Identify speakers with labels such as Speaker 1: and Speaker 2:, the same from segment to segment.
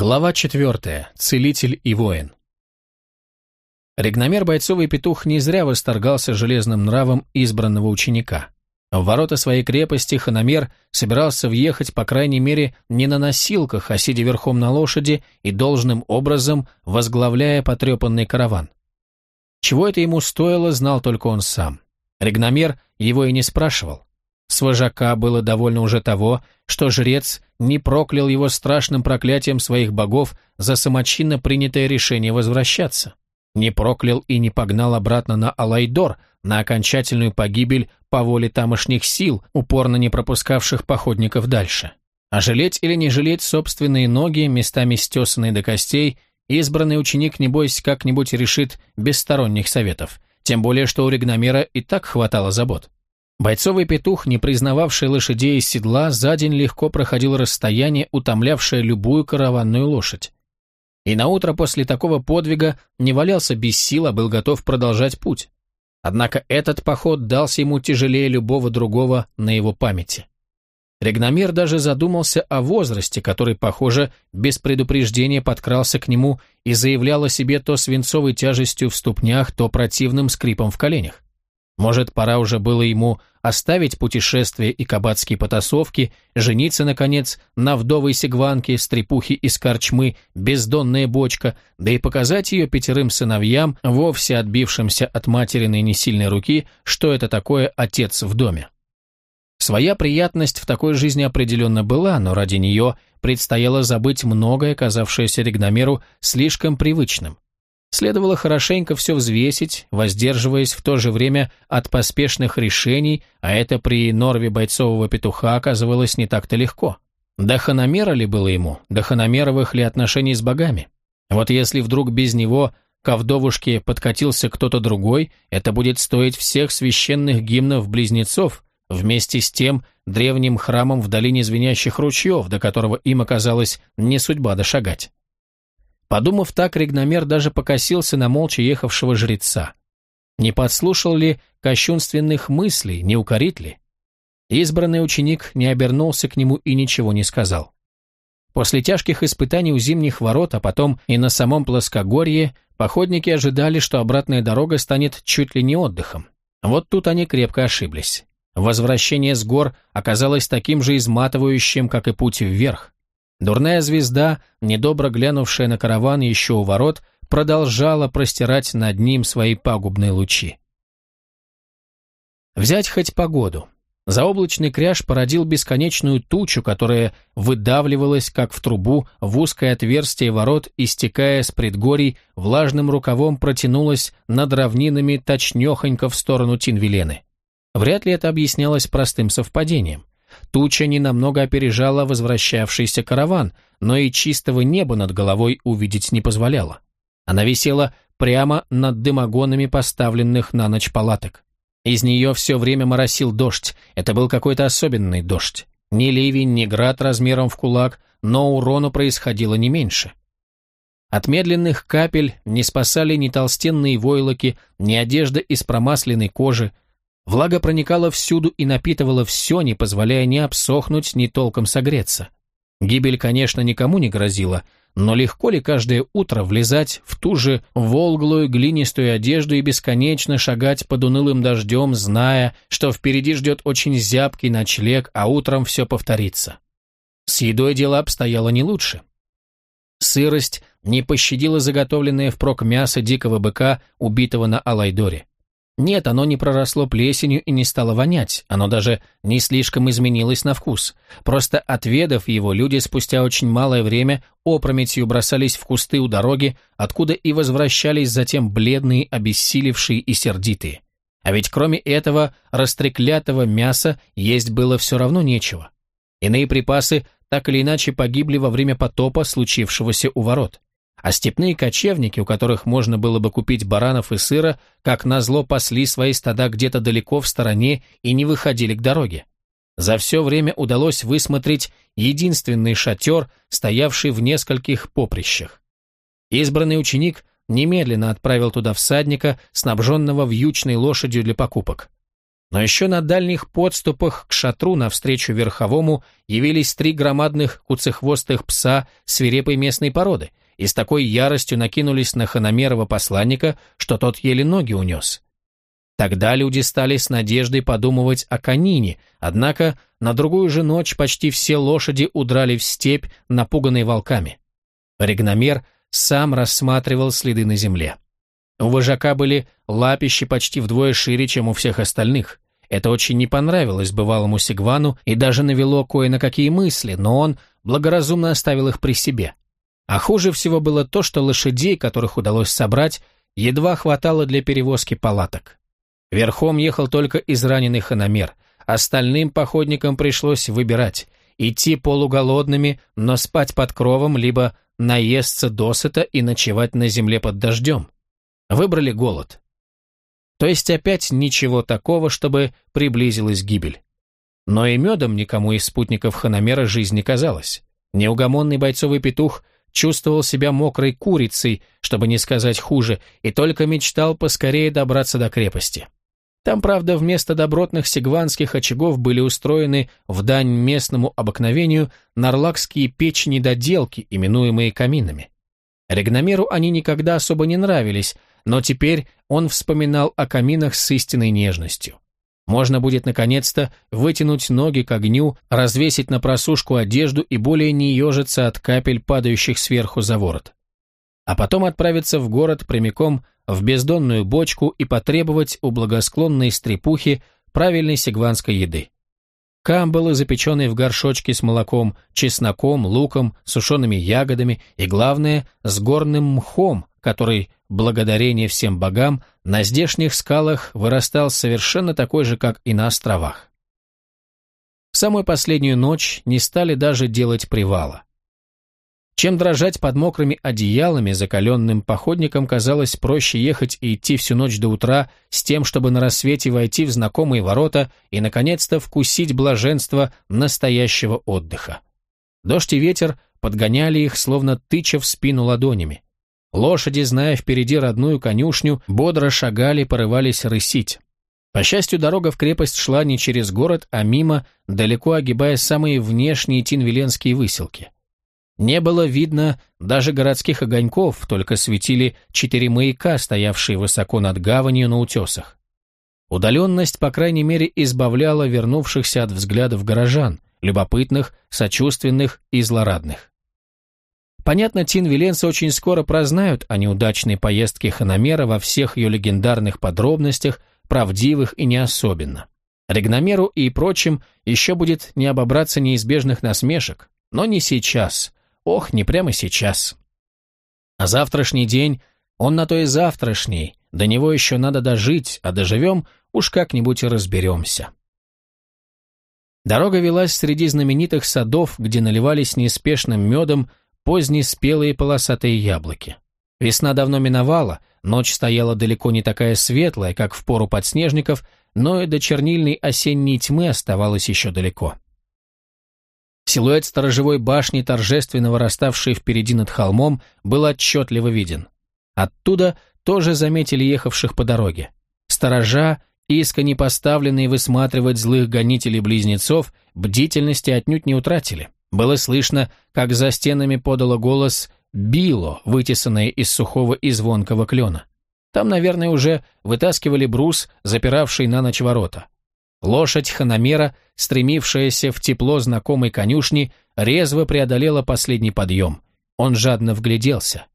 Speaker 1: Глава четвертая. Целитель и воин. Регномер бойцовый петух не зря восторгался железным нравом избранного ученика. В ворота своей крепости Ханомер собирался въехать, по крайней мере, не на носилках, а сидя верхом на лошади и должным образом возглавляя потрепанный караван. Чего это ему стоило, знал только он сам. Регномер его и не спрашивал. С вожака было довольно уже того, что жрец не проклял его страшным проклятием своих богов за самочинно принятое решение возвращаться. Не проклял и не погнал обратно на Алайдор, на окончательную погибель по воле тамошних сил, упорно не пропускавших походников дальше. А жалеть или не жалеть собственные ноги, местами стесанные до костей, избранный ученик, небось, как-нибудь решит без сторонних советов, тем более, что у Ригномера и так хватало забот. Бойцовый петух, не признававший лошадей из седла, за день легко проходил расстояние, утомлявшее любую караванную лошадь. И наутро после такого подвига не валялся без сил, а был готов продолжать путь. Однако этот поход дался ему тяжелее любого другого на его памяти. Регномер даже задумался о возрасте, который, похоже, без предупреждения подкрался к нему и заявлял о себе то свинцовой тяжестью в ступнях, то противным скрипом в коленях. Может, пора уже было ему оставить путешествия и кабацкие потасовки, жениться, наконец, на вдовой сигванке, стрепухи из корчмы, бездонная бочка, да и показать ее пятерым сыновьям, вовсе отбившимся от материной несильной руки, что это такое отец в доме. Своя приятность в такой жизни определенно была, но ради нее предстояло забыть многое, казавшееся Ригномеру слишком привычным. Следовало хорошенько все взвесить, воздерживаясь в то же время от поспешных решений, а это при норве бойцового петуха оказывалось не так-то легко. До ли было ему, до ли отношений с богами? Вот если вдруг без него к вдовушке подкатился кто-то другой, это будет стоить всех священных гимнов близнецов, вместе с тем древним храмом в долине звенящих ручьев, до которого им оказалось не судьба дошагать. Подумав так, Ригномер даже покосился на молча ехавшего жреца. Не подслушал ли кощунственных мыслей, не укорит ли? Избранный ученик не обернулся к нему и ничего не сказал. После тяжких испытаний у зимних ворот, а потом и на самом плоскогорье, походники ожидали, что обратная дорога станет чуть ли не отдыхом. Вот тут они крепко ошиблись. Возвращение с гор оказалось таким же изматывающим, как и путь вверх. Дурная звезда, недобро глянувшая на караван еще у ворот, продолжала простирать над ним свои пагубные лучи. Взять хоть погоду. Заоблачный кряж породил бесконечную тучу, которая выдавливалась, как в трубу, в узкое отверстие ворот, истекая с предгорий, влажным рукавом протянулась над равнинами точнехонько в сторону Тинвилены. Вряд ли это объяснялось простым совпадением. Туча ненамного опережала возвращавшийся караван, но и чистого неба над головой увидеть не позволяла. Она висела прямо над дымогонами поставленных на ночь палаток. Из нее все время моросил дождь, это был какой-то особенный дождь. Ни ливень, ни град размером в кулак, но урону происходило не меньше. От медленных капель не спасали ни толстенные войлоки, ни одежда из промасленной кожи, Влага проникала всюду и напитывала все, не позволяя ни обсохнуть, ни толком согреться. Гибель, конечно, никому не грозила, но легко ли каждое утро влезать в ту же волглую глинистую одежду и бесконечно шагать под унылым дождем, зная, что впереди ждет очень зябкий ночлег, а утром все повторится? С едой дело обстояло не лучше. Сырость не пощадила заготовленное впрок мясо дикого быка, убитого на Алайдоре. Нет, оно не проросло плесенью и не стало вонять, оно даже не слишком изменилось на вкус. Просто отведав его, люди спустя очень малое время опрометью бросались в кусты у дороги, откуда и возвращались затем бледные, обессилевшие и сердитые. А ведь кроме этого растреклятого мяса есть было все равно нечего. Иные припасы так или иначе погибли во время потопа, случившегося у ворот. А степные кочевники, у которых можно было бы купить баранов и сыра, как назло пасли свои стада где-то далеко в стороне и не выходили к дороге. За все время удалось высмотреть единственный шатер, стоявший в нескольких поприщах. Избранный ученик немедленно отправил туда всадника, снабженного вьючной лошадью для покупок. Но еще на дальних подступах к шатру навстречу верховому явились три громадных куцехвостых пса свирепой местной породы и с такой яростью накинулись на Ханамерова посланника, что тот еле ноги унес. Тогда люди стали с надеждой подумывать о конине, однако на другую же ночь почти все лошади удрали в степь, напуганные волками. Регномер сам рассматривал следы на земле. У вожака были лапищи почти вдвое шире, чем у всех остальных. Это очень не понравилось бывалому Сигвану и даже навело кое на какие мысли, но он благоразумно оставил их при себе. А хуже всего было то, что лошадей, которых удалось собрать, едва хватало для перевозки палаток. Верхом ехал только израненный ханомер. Остальным походникам пришлось выбирать – идти полуголодными, но спать под кровом, либо наесться досыта и ночевать на земле под дождем. Выбрали голод. То есть опять ничего такого, чтобы приблизилась гибель. Но и медом никому из спутников Ханомера жизнь не казалась. Неугомонный бойцовый петух чувствовал себя мокрой курицей, чтобы не сказать хуже, и только мечтал поскорее добраться до крепости. Там, правда, вместо добротных сигванских очагов были устроены в дань местному обыкновению нарлакские печи-недоделки, именуемые каминами. Регномеру они никогда особо не нравились, но теперь он вспоминал о каминах с истинной нежностью. Можно будет наконец-то вытянуть ноги к огню, развесить на просушку одежду и более не ежиться от капель, падающих сверху за ворот. А потом отправиться в город прямиком в бездонную бочку и потребовать у благосклонной стрепухи правильной сигванской еды. Камбалы, запеченные в горшочке с молоком, чесноком, луком, сушеными ягодами и, главное, с горным мхом, который, благодарение всем богам, на здешних скалах вырастал совершенно такой же, как и на островах. В самую последнюю ночь не стали даже делать привала. Чем дрожать под мокрыми одеялами, закаленным походникам казалось проще ехать и идти всю ночь до утра с тем, чтобы на рассвете войти в знакомые ворота и, наконец-то, вкусить блаженство настоящего отдыха. Дождь и ветер подгоняли их, словно тыча в спину ладонями. Лошади, зная впереди родную конюшню, бодро шагали, порывались рысить. По счастью, дорога в крепость шла не через город, а мимо, далеко огибая самые внешние тинвиленские выселки. Не было видно даже городских огоньков, только светили четыре маяка, стоявшие высоко над гаванью на утесах. Удаленность, по крайней мере, избавляла вернувшихся от взглядов горожан, любопытных, сочувственных и злорадных. Понятно, тинвиленцы очень скоро прознают о неудачной поездке Ханамера во всех ее легендарных подробностях, правдивых и не особенно. Регномеру и прочим еще будет не обобраться неизбежных насмешек, но не сейчас, Ох, не прямо сейчас. А завтрашний день, он на то и завтрашний, до него еще надо дожить, а доживем, уж как-нибудь и разберемся. Дорога велась среди знаменитых садов, где наливались неспешным медом поздние спелые полосатые яблоки. Весна давно миновала, ночь стояла далеко не такая светлая, как в пору подснежников, но и до чернильной осенней тьмы оставалось еще далеко. Силуэт сторожевой башни, торжественно выраставший впереди над холмом, был отчетливо виден. Оттуда тоже заметили ехавших по дороге. Сторожа, искони поставленные высматривать злых гонителей-близнецов, бдительности отнюдь не утратили. Было слышно, как за стенами подало голос «било», вытесанное из сухого и звонкого клена. Там, наверное, уже вытаскивали брус, запиравший на ночь ворота. Лошадь Ханамера, стремившаяся в тепло знакомой конюшни, резво преодолела последний подъем. Он жадно вгляделся.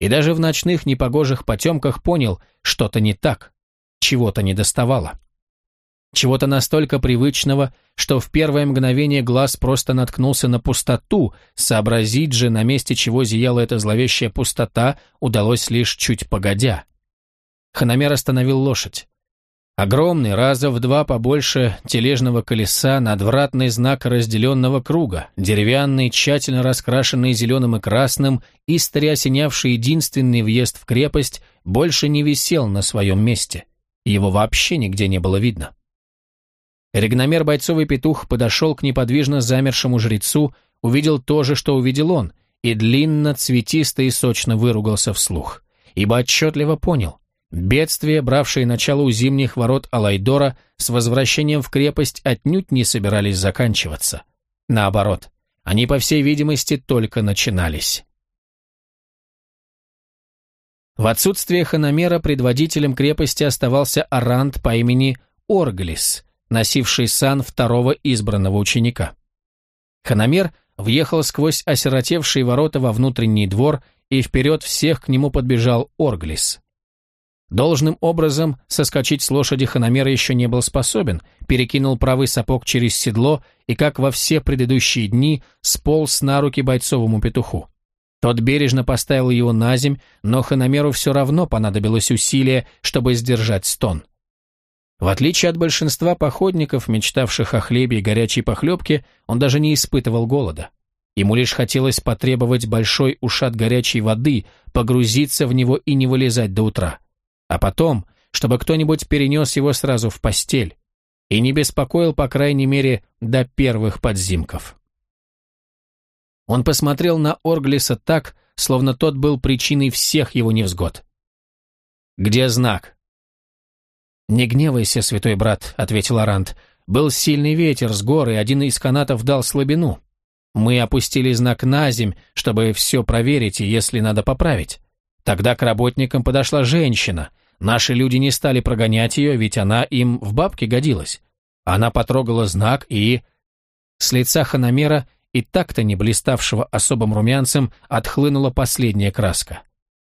Speaker 1: И даже в ночных непогожих потемках понял, что-то не так, чего-то не доставало. Чего-то настолько привычного, что в первое мгновение глаз просто наткнулся на пустоту, сообразить же, на месте чего зияла эта зловещая пустота, удалось лишь чуть погодя. Ханамер остановил лошадь. Огромный, раза в два побольше тележного колеса, надвратный знак разделенного круга, деревянный, тщательно раскрашенный зеленым и красным, истори осенявший единственный въезд в крепость, больше не висел на своем месте. Его вообще нигде не было видно. Регномер бойцовый петух подошел к неподвижно замершему жрецу, увидел то же, что увидел он, и длинно, цветисто и сочно выругался вслух, ибо отчетливо понял, Бедствия, бравшие начало у зимних ворот Алайдора, с возвращением в крепость отнюдь не собирались заканчиваться. Наоборот, они, по всей видимости, только начинались. В отсутствие Ханамера предводителем крепости оставался Арант по имени Орглис, носивший сан второго избранного ученика. Ханамер въехал сквозь осиротевшие ворота во внутренний двор, и вперед всех к нему подбежал Орглис. Должным образом соскочить с лошади Ханамера еще не был способен, перекинул правый сапог через седло и, как во все предыдущие дни, сполз на руки бойцовому петуху. Тот бережно поставил его на земь, но Ханамеру все равно понадобилось усилие, чтобы сдержать стон. В отличие от большинства походников, мечтавших о хлебе и горячей похлебке, он даже не испытывал голода. Ему лишь хотелось потребовать большой ушат горячей воды, погрузиться в него и не вылезать до утра а потом, чтобы кто-нибудь перенес его сразу в постель и не беспокоил, по крайней мере, до первых подзимков. Он посмотрел на Орглиса так, словно тот был причиной всех его невзгод. «Где знак?» «Не гневайся, святой брат», — ответил Арант. «Был сильный ветер с горы, один из канатов дал слабину. Мы опустили знак на земь, чтобы все проверить и, если надо, поправить. Тогда к работникам подошла женщина, Наши люди не стали прогонять ее, ведь она им в бабке годилась. Она потрогала знак и... С лица Ханамера, и так-то не блиставшего особым румянцем, отхлынула последняя краска.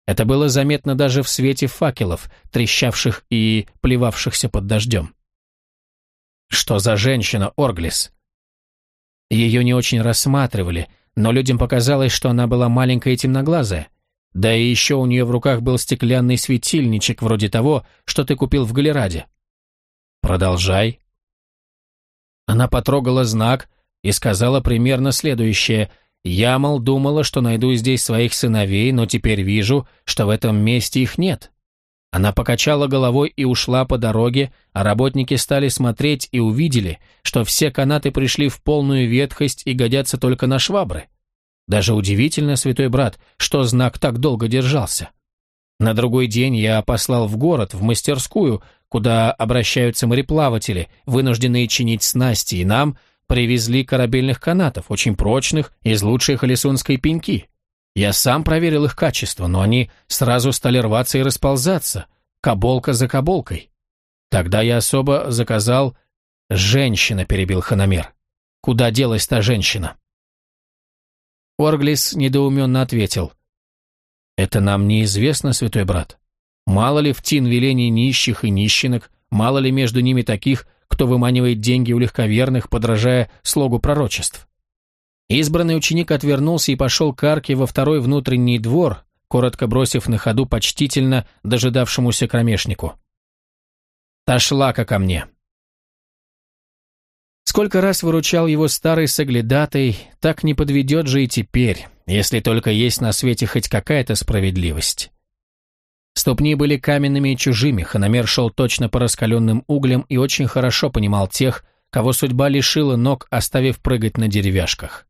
Speaker 1: Это было заметно даже в свете факелов, трещавших и плевавшихся под дождем. Что за женщина, Орглис? Ее не очень рассматривали, но людям показалось, что она была маленькая и темноглазая. Да и еще у нее в руках был стеклянный светильничек, вроде того, что ты купил в Галераде. Продолжай. Она потрогала знак и сказала примерно следующее. Я, мол, думала, что найду здесь своих сыновей, но теперь вижу, что в этом месте их нет. Она покачала головой и ушла по дороге, а работники стали смотреть и увидели, что все канаты пришли в полную ветхость и годятся только на швабры. Даже удивительно, святой брат, что знак так долго держался. На другой день я послал в город, в мастерскую, куда обращаются мореплаватели, вынужденные чинить снасти, и нам привезли корабельных канатов, очень прочных, из лучшей холесунской пеньки. Я сам проверил их качество, но они сразу стали рваться и расползаться, каболка за каболкой. Тогда я особо заказал... «Женщина», — перебил Ханамер. «Куда делась та женщина?» Орглис недоуменно ответил. «Это нам неизвестно, святой брат. Мало ли в Тинвелении нищих и нищенок, мало ли между ними таких, кто выманивает деньги у легковерных, подражая слогу пророчеств». Избранный ученик отвернулся и пошел к арке во второй внутренний двор, коротко бросив на ходу почтительно дожидавшемуся кромешнику. «Ташлака ко мне!» Сколько раз выручал его старый соглядатый, так не подведет же и теперь, если только есть на свете хоть какая-то справедливость. Ступни были каменными и чужими, Ханамер шел точно по раскаленным углям и очень хорошо понимал тех, кого судьба лишила ног, оставив прыгать на деревяшках.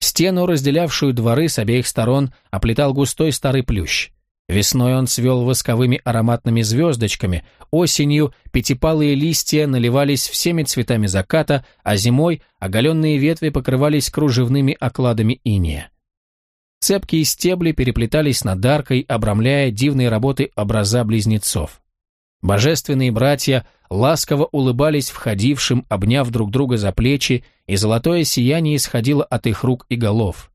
Speaker 1: Стену, разделявшую дворы с обеих сторон, оплетал густой старый плющ. Весной он свел восковыми ароматными звездочками, осенью пятипалые листья наливались всеми цветами заката, а зимой оголенные ветви покрывались кружевными окладами иния. Цепкие стебли переплетались над аркой, обрамляя дивные работы образа близнецов. Божественные братья ласково улыбались входившим, обняв друг друга за плечи, и золотое сияние исходило от их рук и голов.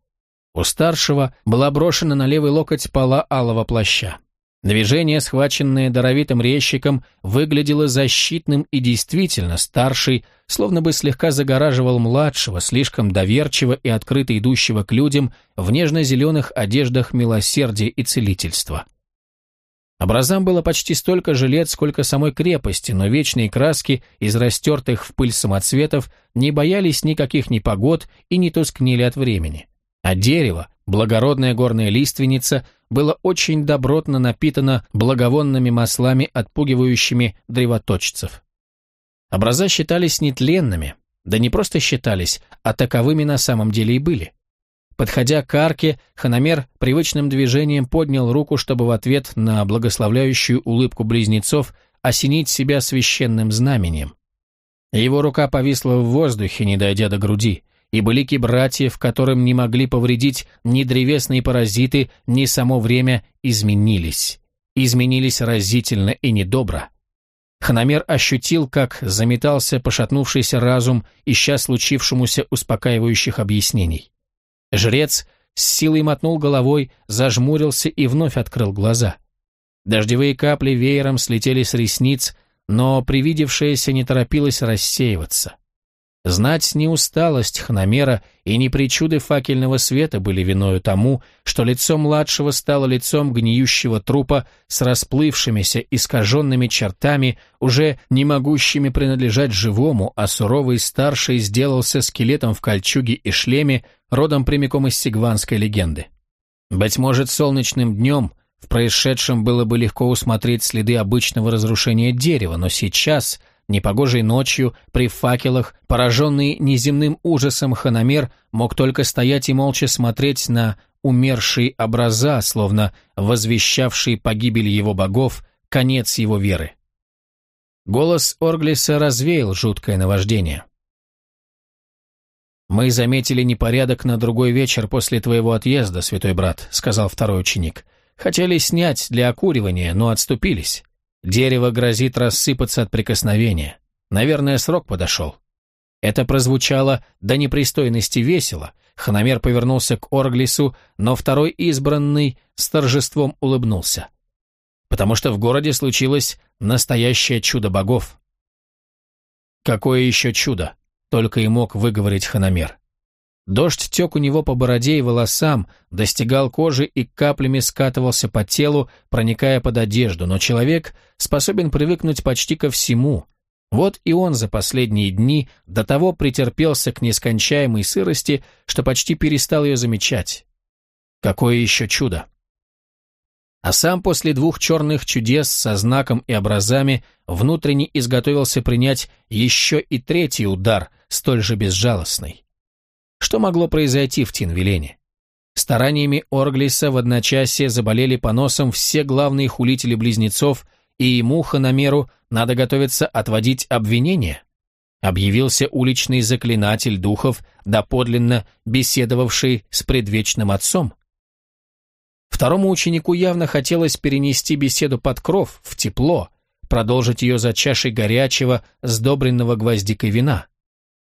Speaker 1: У старшего была брошена на левый локоть пола алого плаща. Движение, схваченное даровитым резчиком, выглядело защитным и действительно старший, словно бы слегка загораживал младшего, слишком доверчиво и открыто идущего к людям в нежно-зеленых одеждах милосердия и целительства. Образам было почти столько же лет, сколько самой крепости, но вечные краски из растертых в пыль самоцветов не боялись никаких непогод и не тускнели от времени а дерево, благородная горная лиственница, было очень добротно напитано благовонными маслами, отпугивающими древоточцев. Образа считались нетленными, да не просто считались, а таковыми на самом деле и были. Подходя к арке, Ханамер привычным движением поднял руку, чтобы в ответ на благословляющую улыбку близнецов осенить себя священным знаменем. Его рука повисла в воздухе, не дойдя до груди, и былики братьев, которым не могли повредить ни древесные паразиты, ни само время, изменились. Изменились разительно и недобро. Ханамер ощутил, как заметался пошатнувшийся разум, ища случившемуся успокаивающих объяснений. Жрец с силой мотнул головой, зажмурился и вновь открыл глаза. Дождевые капли веером слетели с ресниц, но привидевшееся не торопилось рассеиваться. Знать не усталость Хномера и не причуды факельного света были виною тому, что лицо младшего стало лицом гниющего трупа с расплывшимися, искаженными чертами, уже не могущими принадлежать живому, а суровый старший сделался скелетом в кольчуге и шлеме, родом прямиком из сигванской легенды. Быть может, солнечным днем в происшедшем было бы легко усмотреть следы обычного разрушения дерева, но сейчас – Непогожей ночью, при факелах, пораженный неземным ужасом Ханамер мог только стоять и молча смотреть на умершие образа, словно возвещавшие погибель его богов, конец его веры. Голос Орглиса развеял жуткое наваждение. «Мы заметили непорядок на другой вечер после твоего отъезда, святой брат», — сказал второй ученик. «Хотели снять для окуривания, но отступились. Дерево грозит рассыпаться от прикосновения. Наверное, срок подошел. Это прозвучало до непристойности весело. Ханамер повернулся к Орглису, но второй избранный с торжеством улыбнулся. Потому что в городе случилось настоящее чудо богов. Какое еще чудо? Только и мог выговорить Ханамер. Дождь тек у него по бороде и волосам, достигал кожи и каплями скатывался по телу, проникая под одежду, но человек способен привыкнуть почти ко всему. Вот и он за последние дни до того претерпелся к нескончаемой сырости, что почти перестал ее замечать. Какое еще чудо! А сам после двух черных чудес со знаком и образами внутренне изготовился принять еще и третий удар, столь же безжалостный. Что могло произойти в Тинвилене? Стараниями Орглиса в одночасье заболели поносом все главные хулители близнецов, и ему, Ханамеру, надо готовиться отводить обвинения. Объявился уличный заклинатель духов, доподлинно беседовавший с предвечным отцом. Второму ученику явно хотелось перенести беседу под кров, в тепло, продолжить ее за чашей горячего, сдобренного гвоздикой вина.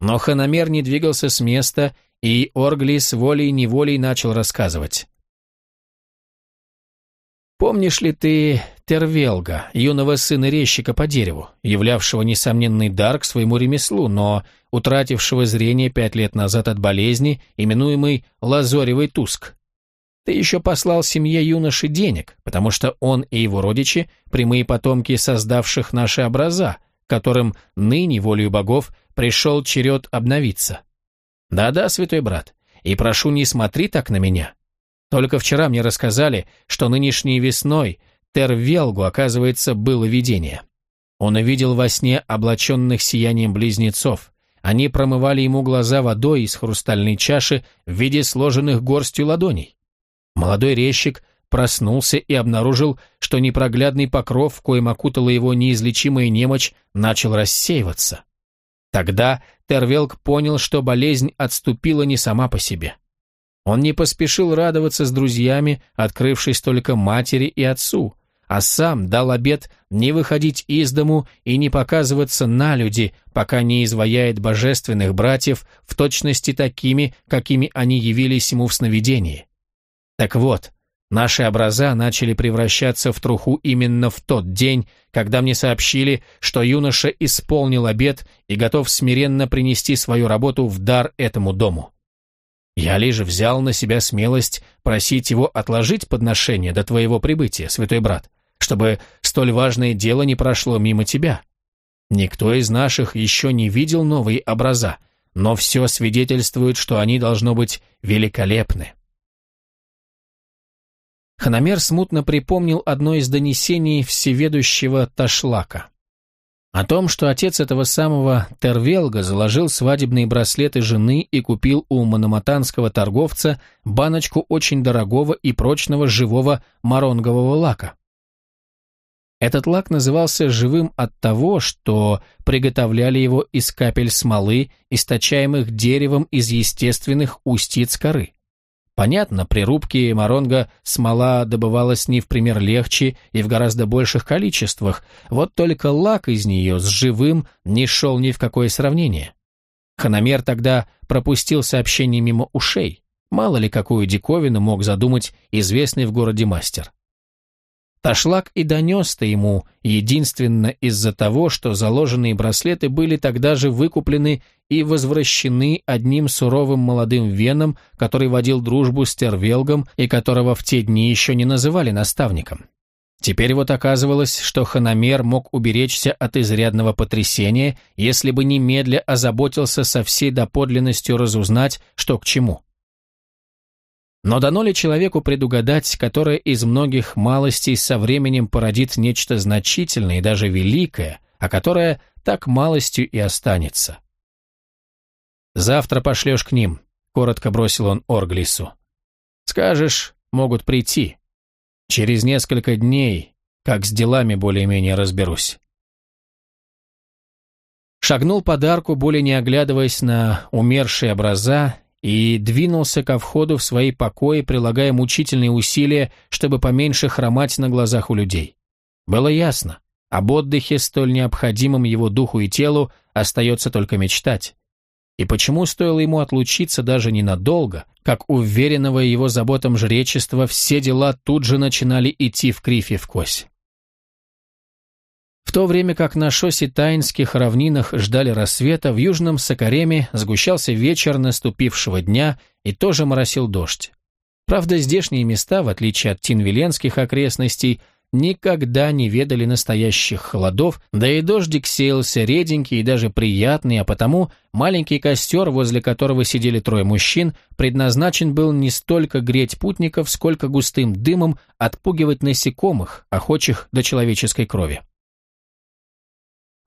Speaker 1: Но Ханамер не двигался с места, и Орглис волей-неволей начал рассказывать. «Помнишь ли ты Тервелга, юного сына резчика по дереву, являвшего несомненный дар к своему ремеслу, но утратившего зрение пять лет назад от болезни, именуемой лазоревый туск? Ты еще послал семье юноши денег, потому что он и его родичи – прямые потомки создавших наши образа, которым ныне, волею богов, пришел черед обновиться. Да-да, святой брат, и прошу, не смотри так на меня. Только вчера мне рассказали, что нынешней весной Тервелгу, оказывается, было видение. Он увидел во сне облаченных сиянием близнецов. Они промывали ему глаза водой из хрустальной чаши в виде сложенных горстью ладоней. Молодой резчик проснулся и обнаружил, что непроглядный покров, коим окутала его неизлечимая немочь, начал рассеиваться. Тогда Тервелк понял, что болезнь отступила не сама по себе. Он не поспешил радоваться с друзьями, открывшись только матери и отцу, а сам дал обет не выходить из дому и не показываться на люди, пока не изваяет божественных братьев в точности такими, какими они явились ему в сновидении. Так вот, Наши образа начали превращаться в труху именно в тот день, когда мне сообщили, что юноша исполнил обет и готов смиренно принести свою работу в дар этому дому. Я лишь взял на себя смелость просить его отложить подношение до твоего прибытия, святой брат, чтобы столь важное дело не прошло мимо тебя. Никто из наших еще не видел новые образа, но все свидетельствует, что они должно быть великолепны. Ханамер смутно припомнил одно из донесений всеведущего Ташлака. О том, что отец этого самого Тервелга заложил свадебные браслеты жены и купил у мономатанского торговца баночку очень дорогого и прочного живого моронгового лака. Этот лак назывался живым от того, что приготовляли его из капель смолы, источаемых деревом из естественных устиц коры. Понятно, при рубке моронга смола добывалась не в пример легче и в гораздо больших количествах, вот только лак из нее с живым не шел ни в какое сравнение. Хономер тогда пропустил сообщение мимо ушей. Мало ли какую диковину мог задумать известный в городе мастер. Ташлак и донес-то ему единственно из-за того, что заложенные браслеты были тогда же выкуплены и возвращены одним суровым молодым веном, который водил дружбу с Тервелгом и которого в те дни еще не называли наставником. Теперь вот оказывалось, что Ханамер мог уберечься от изрядного потрясения, если бы немедля озаботился со всей доподлинностью разузнать, что к чему. Но дано ли человеку предугадать, которое из многих малостей со временем породит нечто значительное и даже великое, а которое так малостью и останется? «Завтра пошлешь к ним», — коротко бросил он Орглису. «Скажешь, могут прийти. Через несколько дней, как с делами более-менее разберусь». Шагнул подарку, более не оглядываясь на умершие образа, и двинулся ко входу в свои покои, прилагая мучительные усилия, чтобы поменьше хромать на глазах у людей. Было ясно, об отдыхе, столь необходимом его духу и телу, остается только мечтать. И почему стоило ему отлучиться даже ненадолго, как уверенного его заботам жречества все дела тут же начинали идти в кривь и в кось? В то время как на шоссе Таинских равнинах ждали рассвета, в южном Сокареме сгущался вечер наступившего дня и тоже моросил дождь. Правда, здешние места, в отличие от тинвиленских окрестностей, никогда не ведали настоящих холодов, да и дождик сеялся реденький и даже приятный, а потому маленький костер, возле которого сидели трое мужчин, предназначен был не столько греть путников, сколько густым дымом отпугивать насекомых, охочих до человеческой крови.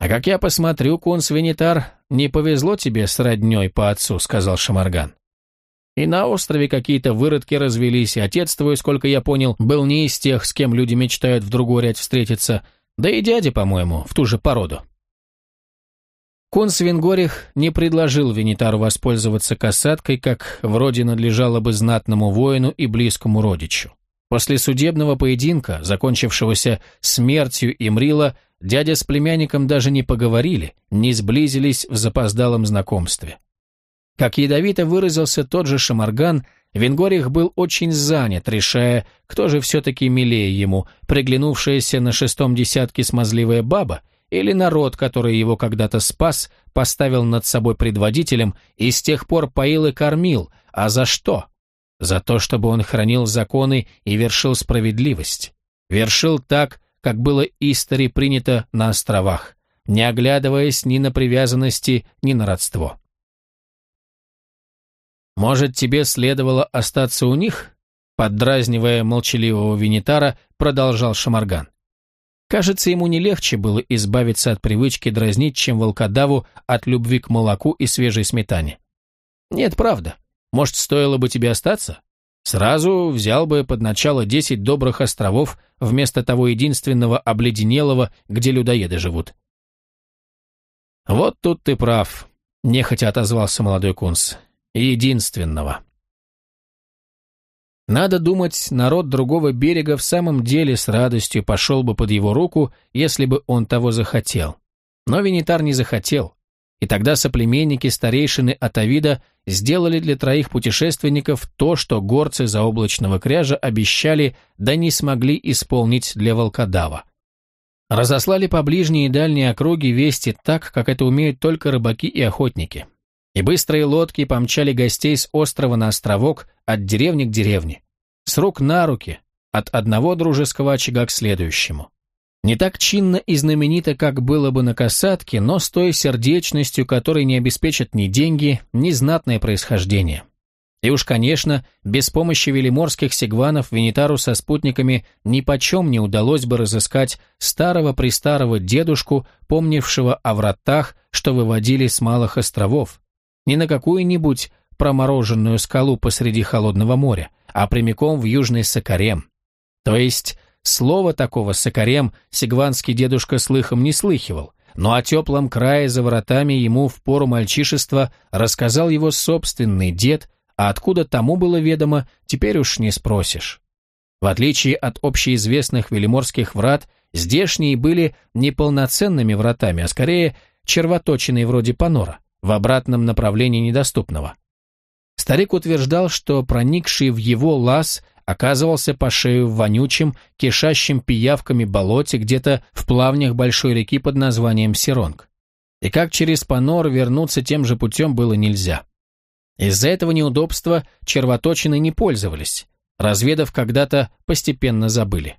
Speaker 1: «А как я посмотрю, кунс Венитар, не повезло тебе с роднёй по отцу», — сказал Шамарган. «И на острове какие-то выродки развелись, и отец твой, сколько я понял, был не из тех, с кем люди мечтают в другой ряд встретиться, да и дядя, по-моему, в ту же породу». Кунс Венгорих не предложил Венитару воспользоваться касаткой, как вроде надлежало бы знатному воину и близкому родичу. После судебного поединка, закончившегося смертью Имрила, дядя с племянником даже не поговорили, не сблизились в запоздалом знакомстве. Как ядовито выразился тот же Шамарган, Венгорих был очень занят, решая, кто же все-таки милее ему, приглянувшаяся на шестом десятке смазливая баба или народ, который его когда-то спас, поставил над собой предводителем и с тех пор поил и кормил, а за что? за то, чтобы он хранил законы и вершил справедливость. Вершил так, как было истори принято на островах, не оглядываясь ни на привязанности, ни на родство. «Может, тебе следовало остаться у них?» Поддразнивая молчаливого Винитара, продолжал Шамарган. Кажется, ему не легче было избавиться от привычки дразнить, чем волкодаву от любви к молоку и свежей сметане. Нет, правда. Может, стоило бы тебе остаться? Сразу взял бы под начало десять добрых островов вместо того единственного обледенелого, где людоеды живут. Вот тут ты прав, нехотя отозвался молодой кунс. Единственного. Надо думать, народ другого берега в самом деле с радостью пошел бы под его руку, если бы он того захотел. Но Венитар не захотел. И тогда соплеменники старейшины Атавида сделали для троих путешественников то, что горцы заоблачного кряжа обещали, да не смогли исполнить для волкодава. Разослали по ближней и дальней округе вести так, как это умеют только рыбаки и охотники. И быстрые лодки помчали гостей с острова на островок, от деревни к деревне. С рук на руки, от одного дружеского очага к следующему. Не так чинно и знаменито, как было бы на касатке, но с той сердечностью, которой не обеспечат ни деньги, ни знатное происхождение. И уж, конечно, без помощи велиморских сигванов Венитару со спутниками ни почем не удалось бы разыскать старого-престарого дедушку, помнившего о вратах, что выводили с малых островов, не на какую-нибудь промороженную скалу посреди холодного моря, а прямиком в южный Сакарем. То есть, слово такого Сакарем сигванский дедушка слыхом не слыхивал, но о теплом крае за воротами ему в пору мальчишества рассказал его собственный дед, а откуда тому было ведомо, теперь уж не спросишь. В отличие от общеизвестных велиморских врат, здешние были не полноценными вратами, а скорее червоточиной вроде панора, в обратном направлении недоступного. Старик утверждал, что проникший в его лаз оказывался по шею в вонючем, кишащем пиявками болоте где-то в плавнях большой реки под названием Сиронг. И как через Панор вернуться тем же путем было нельзя. Из-за этого неудобства червоточины не пользовались, разведав когда-то постепенно забыли.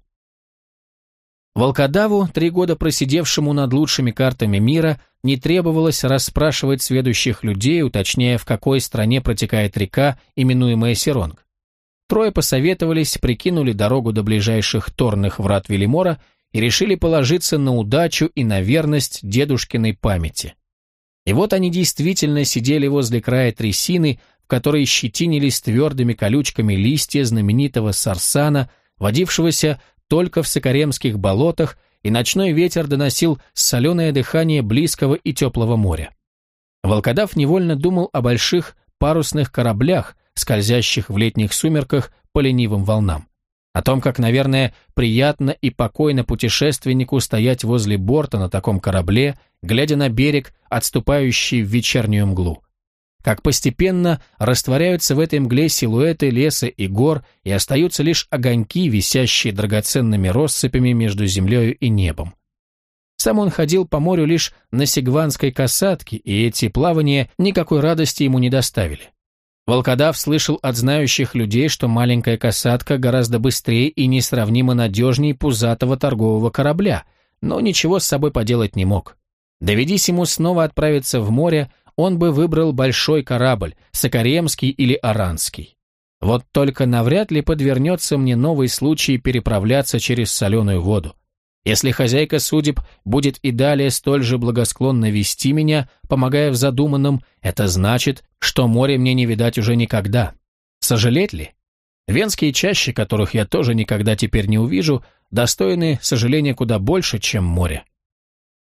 Speaker 1: Волкодаву, три года просидевшему над лучшими картами мира, не требовалось расспрашивать сведущих людей, уточняя, в какой стране протекает река, именуемая Сиронг. Трое посоветовались, прикинули дорогу до ближайших торных врат Велимора и решили положиться на удачу и на верность дедушкиной памяти. И вот они действительно сидели возле края трясины, в которой щетинились твердыми колючками листья знаменитого сарсана, водившегося только в сокаремских болотах, и ночной ветер доносил соленое дыхание близкого и теплого моря. Волкодав невольно думал о больших парусных кораблях, скользящих в летних сумерках по ленивым волнам. О том, как, наверное, приятно и покойно путешественнику стоять возле борта на таком корабле, глядя на берег, отступающий в вечернюю мглу. Как постепенно растворяются в этой мгле силуэты леса и гор, и остаются лишь огоньки, висящие драгоценными россыпями между землею и небом. Сам он ходил по морю лишь на сигванской касатке, и эти плавания никакой радости ему не доставили. Волкодав слышал от знающих людей, что маленькая касатка гораздо быстрее и несравнимо надежнее пузатого торгового корабля, но ничего с собой поделать не мог. Доведись ему снова отправиться в море, он бы выбрал большой корабль, Сокаремский или Аранский. Вот только навряд ли подвернется мне новый случай переправляться через соленую воду. Если хозяйка судеб будет и далее столь же благосклонно вести меня, помогая в задуманном, это значит, что море мне не видать уже никогда. Сожалеть ли? Венские чащи, которых я тоже никогда теперь не увижу, достойны сожаления куда больше, чем море.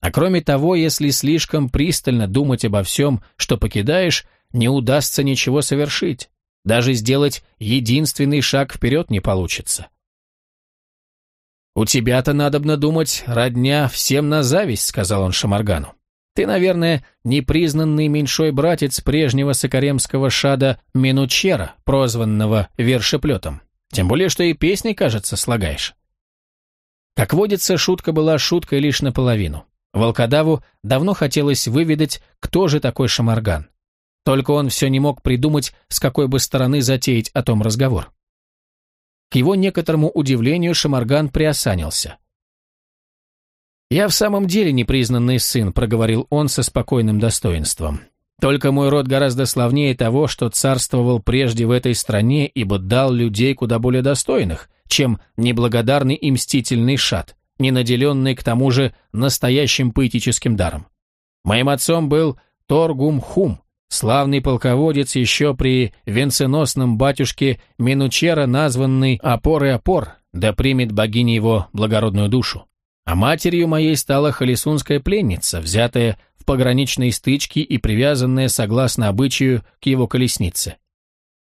Speaker 1: А кроме того, если слишком пристально думать обо всем, что покидаешь, не удастся ничего совершить. Даже сделать единственный шаг вперед не получится. «У тебя-то, надобно думать, родня всем на зависть», — сказал он Шамаргану. «Ты, наверное, непризнанный меньшой братец прежнего сокаремского шада Минучера, прозванного Вершеплетом. Тем более, что и песни, кажется, слагаешь». Как водится, шутка была шуткой лишь наполовину. Волкодаву давно хотелось выведать, кто же такой Шамарган. Только он все не мог придумать, с какой бы стороны затеять о том разговор. К его некоторому удивлению Шамарган приосанился. «Я в самом деле непризнанный сын», — проговорил он со спокойным достоинством. «Только мой род гораздо славнее того, что царствовал прежде в этой стране, ибо дал людей куда более достойных, чем неблагодарный и мстительный шат, не наделенный к тому же настоящим поэтическим даром. Моим отцом был Торгум Хум, Славный полководец еще при венценосном батюшке Минучера, названный «Опор и опор», да примет богиня его благородную душу. А матерью моей стала холесунская пленница, взятая в пограничной стычке и привязанная, согласно обычаю, к его колеснице.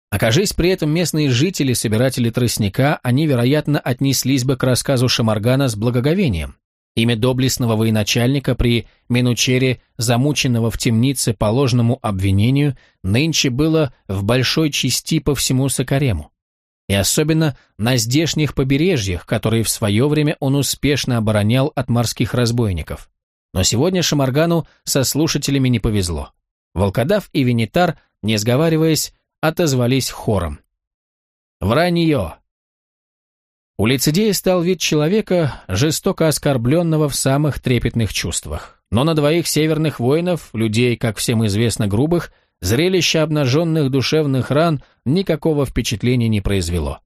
Speaker 1: Окажись при этом местные жители, собиратели тростника, они, вероятно, отнеслись бы к рассказу Шамаргана с благоговением. Имя доблестного военачальника при Минучере, замученного в темнице по ложному обвинению, нынче было в большой части по всему Сокарему. И особенно на здешних побережьях, которые в свое время он успешно оборонял от морских разбойников. Но сегодня Шамаргану со слушателями не повезло. Волкодав и Венитар, не сговариваясь, отозвались хором. «Вранье! У лицедея стал вид человека, жестоко оскорбленного в самых трепетных чувствах. Но на двоих северных воинов, людей, как всем известно, грубых, зрелище обнаженных душевных ран никакого впечатления не произвело.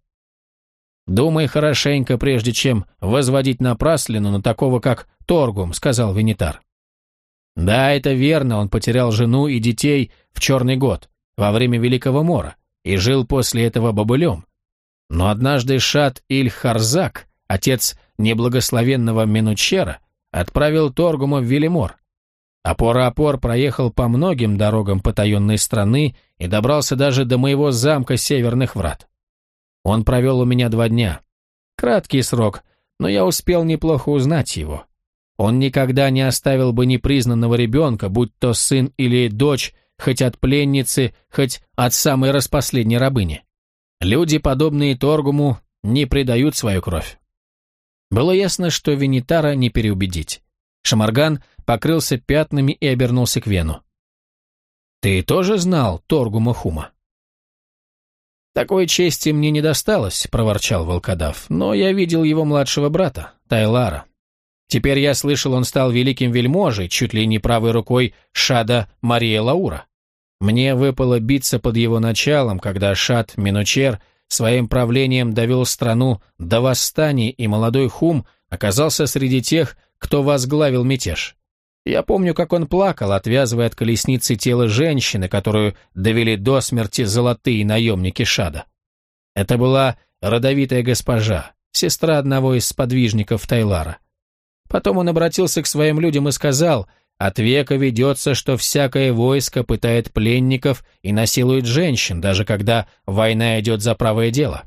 Speaker 1: «Думай хорошенько, прежде чем возводить напраслину на такого, как Торгум», — сказал Венитар. «Да, это верно, он потерял жену и детей в черный год, во время Великого Мора, и жил после этого бобылем. Но однажды Шат Иль-Харзак, отец неблагословенного Менучера, отправил Торгума в Велимор. Опора-опор проехал по многим дорогам потаенной страны и добрался даже до моего замка Северных Врат. Он провел у меня два дня. Краткий срок, но я успел неплохо узнать его. Он никогда не оставил бы непризнанного ребенка, будь то сын или дочь, хоть от пленницы, хоть от самой распоследней рабыни. Люди, подобные Торгуму, не предают свою кровь. Было ясно, что Венитара не переубедить. Шамарган покрылся пятнами и обернулся к Вену. «Ты тоже знал Торгума Хума?» «Такой чести мне не досталось», — проворчал волкодав, «но я видел его младшего брата, Тайлара. Теперь я слышал, он стал великим вельможей, чуть ли не правой рукой Шада Мария Лаура. Мне выпало биться под его началом, когда Шад Минучер своим правлением довел страну до восстания, и молодой Хум оказался среди тех, кто возглавил мятеж. Я помню, как он плакал, отвязывая от колесницы тело женщины, которую довели до смерти золотые наемники Шада. Это была родовитая госпожа, сестра одного из сподвижников Тайлара. Потом он обратился к своим людям и сказал, «От века ведется, что всякое войско пытает пленников и насилует женщин, даже когда война идет за правое дело.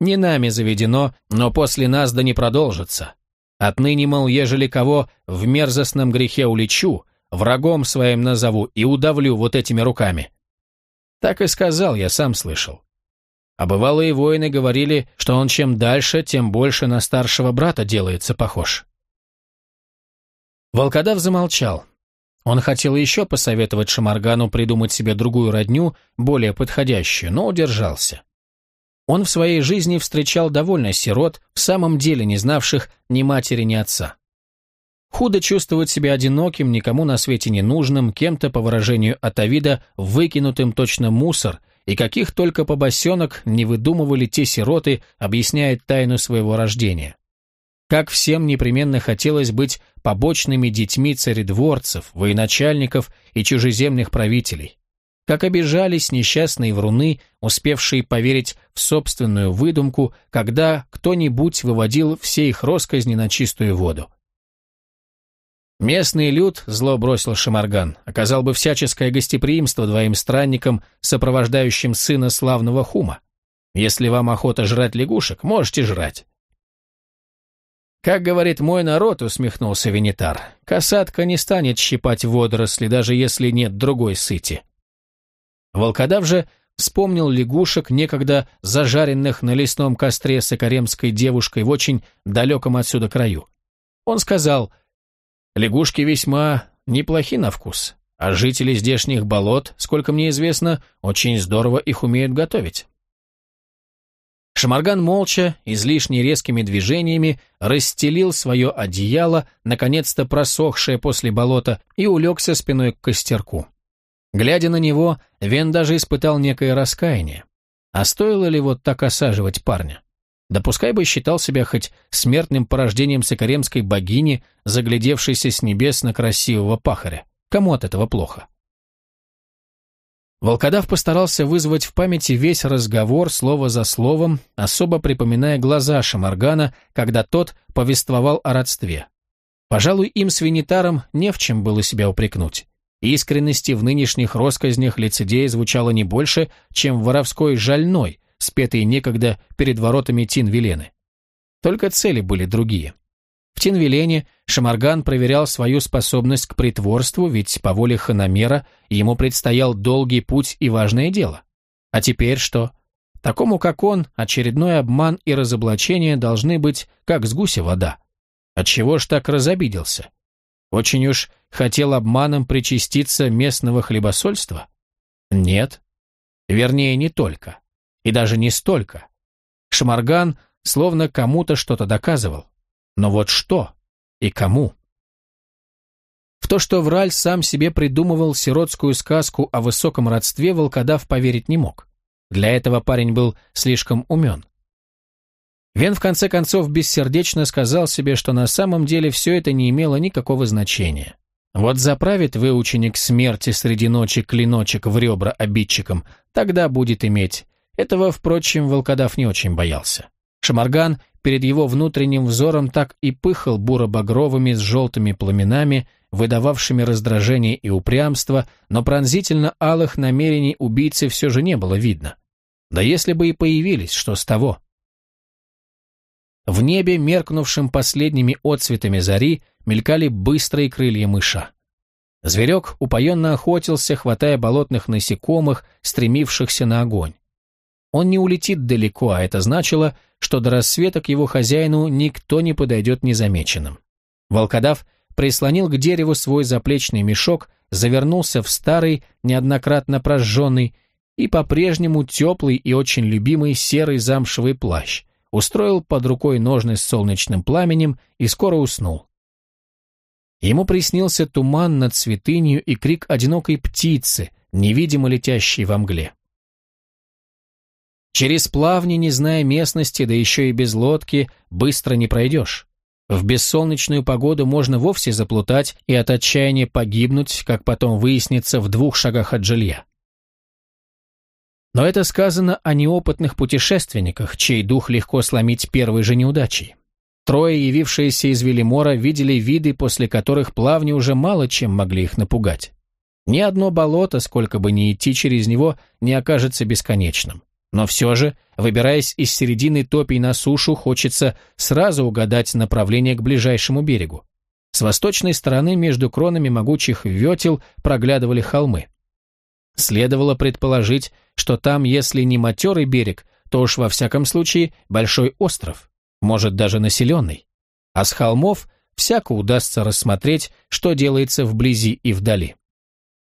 Speaker 1: Не нами заведено, но после нас да не продолжится. Отныне, мол, ежели кого в мерзостном грехе улечу, врагом своим назову и удавлю вот этими руками. Так и сказал, я сам слышал. А бывалые воины говорили, что он чем дальше, тем больше на старшего брата делается похож. Волкодав замолчал. Он хотел еще посоветовать Шамаргану придумать себе другую родню, более подходящую, но удержался. Он в своей жизни встречал довольно сирот, в самом деле не знавших ни матери, ни отца. Худо чувствовать себя одиноким, никому на свете не нужным, кем-то, по выражению Атавида, выкинутым точно мусор, и каких только побосенок не выдумывали те сироты, объясняет тайну своего рождения. Как всем непременно хотелось быть побочными детьми царедворцев, военачальников и чужеземных правителей. Как обижались несчастные вруны, успевшие поверить в собственную выдумку, когда кто-нибудь выводил все их росказни на чистую воду. Местный люд, зло бросил Шамарган, оказал бы всяческое гостеприимство двоим странникам, сопровождающим сына славного Хума. Если вам охота жрать лягушек, можете жрать. «Как говорит мой народ», — усмехнулся Венитар, — «касатка не станет щипать водоросли, даже если нет другой сыти. Волкодав же вспомнил лягушек, некогда зажаренных на лесном костре с акаремской девушкой в очень далеком отсюда краю. Он сказал, «Лягушки весьма неплохи на вкус, а жители здешних болот, сколько мне известно, очень здорово их умеют готовить». Шамарган молча, излишне резкими движениями, расстелил свое одеяло, наконец-то просохшее после болота, и улегся спиной к костерку. Глядя на него, Вен даже испытал некое раскаяние. А стоило ли вот так осаживать парня? Да пускай бы считал себя хоть смертным порождением сокаремской богини, заглядевшейся с небес на красивого пахаря. Кому от этого плохо? Волкодав постарался вызвать в памяти весь разговор слово за словом, особо припоминая глаза Шамаргана, когда тот повествовал о родстве. Пожалуй, им с Венитаром не в чем было себя упрекнуть. Искренности в нынешних россказнях лицедея звучало не больше, чем воровской жальной, спетой некогда перед воротами Тинвилены. Только цели были другие. В Тинвилене Шамарган проверял свою способность к притворству, ведь по воле Ханамера ему предстоял долгий путь и важное дело. А теперь что? Такому, как он, очередной обман и разоблачение должны быть, как с гуся вода. Отчего ж так разобиделся? Очень уж хотел обманом причаститься местного хлебосольства? Нет. Вернее, не только. И даже не столько. Шмарган словно кому-то что-то доказывал. Но вот что и кому? В то, что Враль сам себе придумывал сиротскую сказку о высоком родстве, волкодав поверить не мог. Для этого парень был слишком умен. Вен в конце концов бессердечно сказал себе, что на самом деле все это не имело никакого значения. Вот заправит выученик смерти среди ночи клиночек в ребра обидчикам, тогда будет иметь. Этого, впрочем, волкодав не очень боялся. Шамарган перед его внутренним взором так и пыхал буро-багровыми с желтыми пламенами, выдававшими раздражение и упрямство, но пронзительно алых намерений убийцы все же не было видно. Да если бы и появились, что с того? В небе, меркнувшим последними отцветами зари, мелькали быстрые крылья мыша. Зверек упоенно охотился, хватая болотных насекомых, стремившихся на огонь. Он не улетит далеко, а это значило, что до рассвета к его хозяину никто не подойдет незамеченным. Волкодав прислонил к дереву свой заплечный мешок, завернулся в старый, неоднократно прожженный и по-прежнему теплый и очень любимый серый замшевый плащ, устроил под рукой ножны с солнечным пламенем и скоро уснул. Ему приснился туман над святынью и крик одинокой птицы, невидимо летящей во мгле. Через плавни, не зная местности, да еще и без лодки, быстро не пройдешь. В бессолнечную погоду можно вовсе заплутать и от отчаяния погибнуть, как потом выяснится, в двух шагах от жилья. Но это сказано о неопытных путешественниках, чей дух легко сломить первой же неудачей. Трое, явившиеся из Велимора, видели виды, после которых плавни уже мало чем могли их напугать. Ни одно болото, сколько бы ни идти через него, не окажется бесконечным. Но все же, выбираясь из середины топий на сушу, хочется сразу угадать направление к ближайшему берегу. С восточной стороны между кронами могучих ветел проглядывали холмы. Следовало предположить, что там, если не матерый берег, то уж во всяком случае большой остров, может даже населенный. А с холмов всяко удастся рассмотреть, что делается вблизи и вдали.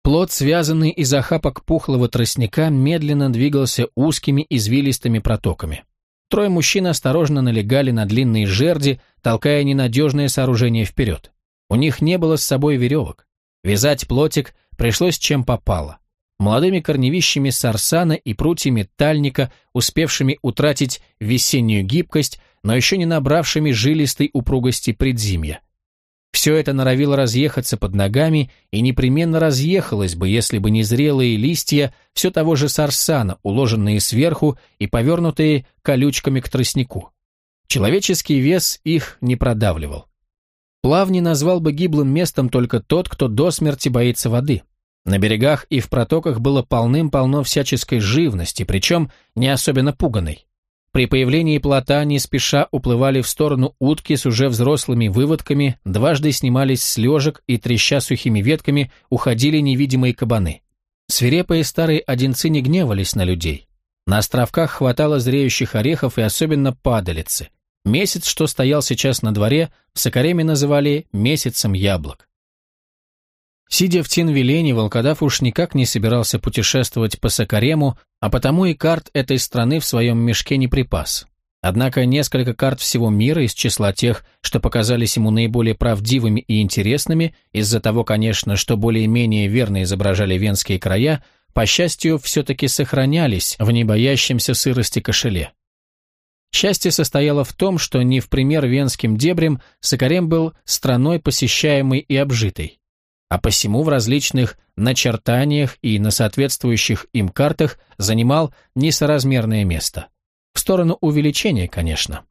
Speaker 1: Плод, связанный из охапок пухлого тростника, медленно двигался узкими извилистыми протоками. Трое мужчин осторожно налегали на длинные жерди, толкая ненадежное сооружение вперед. У них не было с собой веревок. Вязать плотик пришлось чем попало молодыми корневищами сарсана и прутьями тальника, успевшими утратить весеннюю гибкость, но еще не набравшими жилистой упругости предзимья. Все это норовило разъехаться под ногами и непременно разъехалось бы, если бы не зрелые листья все того же сарсана, уложенные сверху и повернутые колючками к тростнику. Человеческий вес их не продавливал. Плавни назвал бы гиблым местом только тот, кто до смерти боится воды. На берегах и в протоках было полным-полно всяческой живности, причем не особенно пуганой. При появлении плота не спеша уплывали в сторону утки с уже взрослыми выводками, дважды снимались с лежек и, треща сухими ветками, уходили невидимые кабаны. Свирепые старые одинцы не гневались на людей. На островках хватало зреющих орехов и особенно падалицы. Месяц, что стоял сейчас на дворе, в Сокареме называли «месяцем яблок». Сидя в Тинвилене, волкодав уж никак не собирался путешествовать по Сакарему, а потому и карт этой страны в своем мешке не припас. Однако несколько карт всего мира из числа тех, что показались ему наиболее правдивыми и интересными, из-за того, конечно, что более-менее верно изображали венские края, по счастью, все-таки сохранялись в небоящемся сырости кошеле. Счастье состояло в том, что не в пример венским дебрям Сакарем был страной посещаемой и обжитой а посему в различных начертаниях и на соответствующих им картах занимал несоразмерное место. В сторону увеличения, конечно.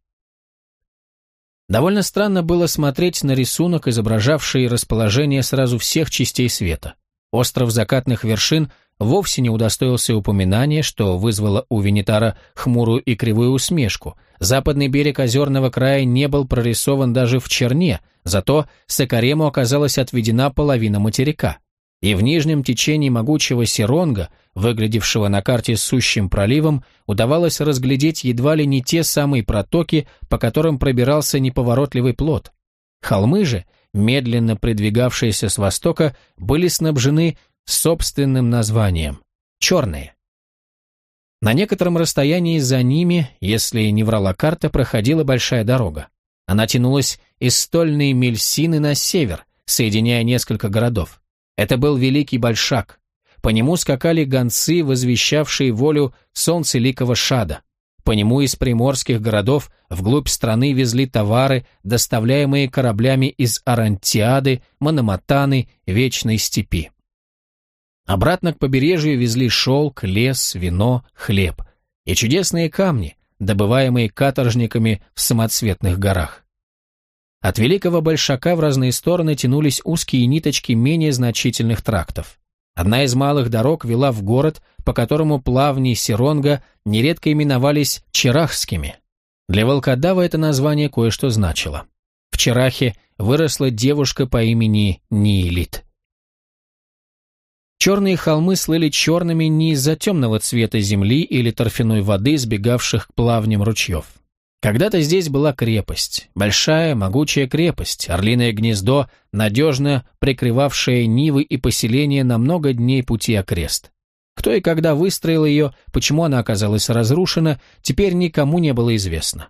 Speaker 1: Довольно странно было смотреть на рисунок, изображавший расположение сразу всех частей света. Остров закатных вершин вовсе не удостоился упоминания, что вызвало у Венитара хмурую и кривую усмешку. Западный берег озерного края не был прорисован даже в черне, зато Сакарему оказалась отведена половина материка. И в нижнем течении могучего Сиронга, выглядевшего на карте сущим проливом, удавалось разглядеть едва ли не те самые протоки, по которым пробирался неповоротливый плод. Холмы же, медленно придвигавшиеся с востока, были снабжены собственным названием – черные. На некотором расстоянии за ними, если не врала карта, проходила большая дорога. Она тянулась из стольной Мельсины на север, соединяя несколько городов. Это был Великий Большак. По нему скакали гонцы, возвещавшие волю солнцеликого Шада. По нему из приморских городов вглубь страны везли товары, доставляемые кораблями из Арантиады, Мономатаны, Вечной степи. Обратно к побережью везли шелк, лес, вино, хлеб и чудесные камни, добываемые каторжниками в самоцветных горах. От Великого Большака в разные стороны тянулись узкие ниточки менее значительных трактов. Одна из малых дорог вела в город, по которому плавни Сиронга нередко именовались Черахскими. Для волкодава это название кое-что значило. В Черахе выросла девушка по имени Ниелит. Черные холмы слыли черными не из-за темного цвета земли или торфяной воды, сбегавших к плавням ручьев. Когда-то здесь была крепость, большая, могучая крепость, орлиное гнездо, надежно прикрывавшее нивы и поселения на много дней пути окрест. Кто и когда выстроил ее, почему она оказалась разрушена, теперь никому не было известно.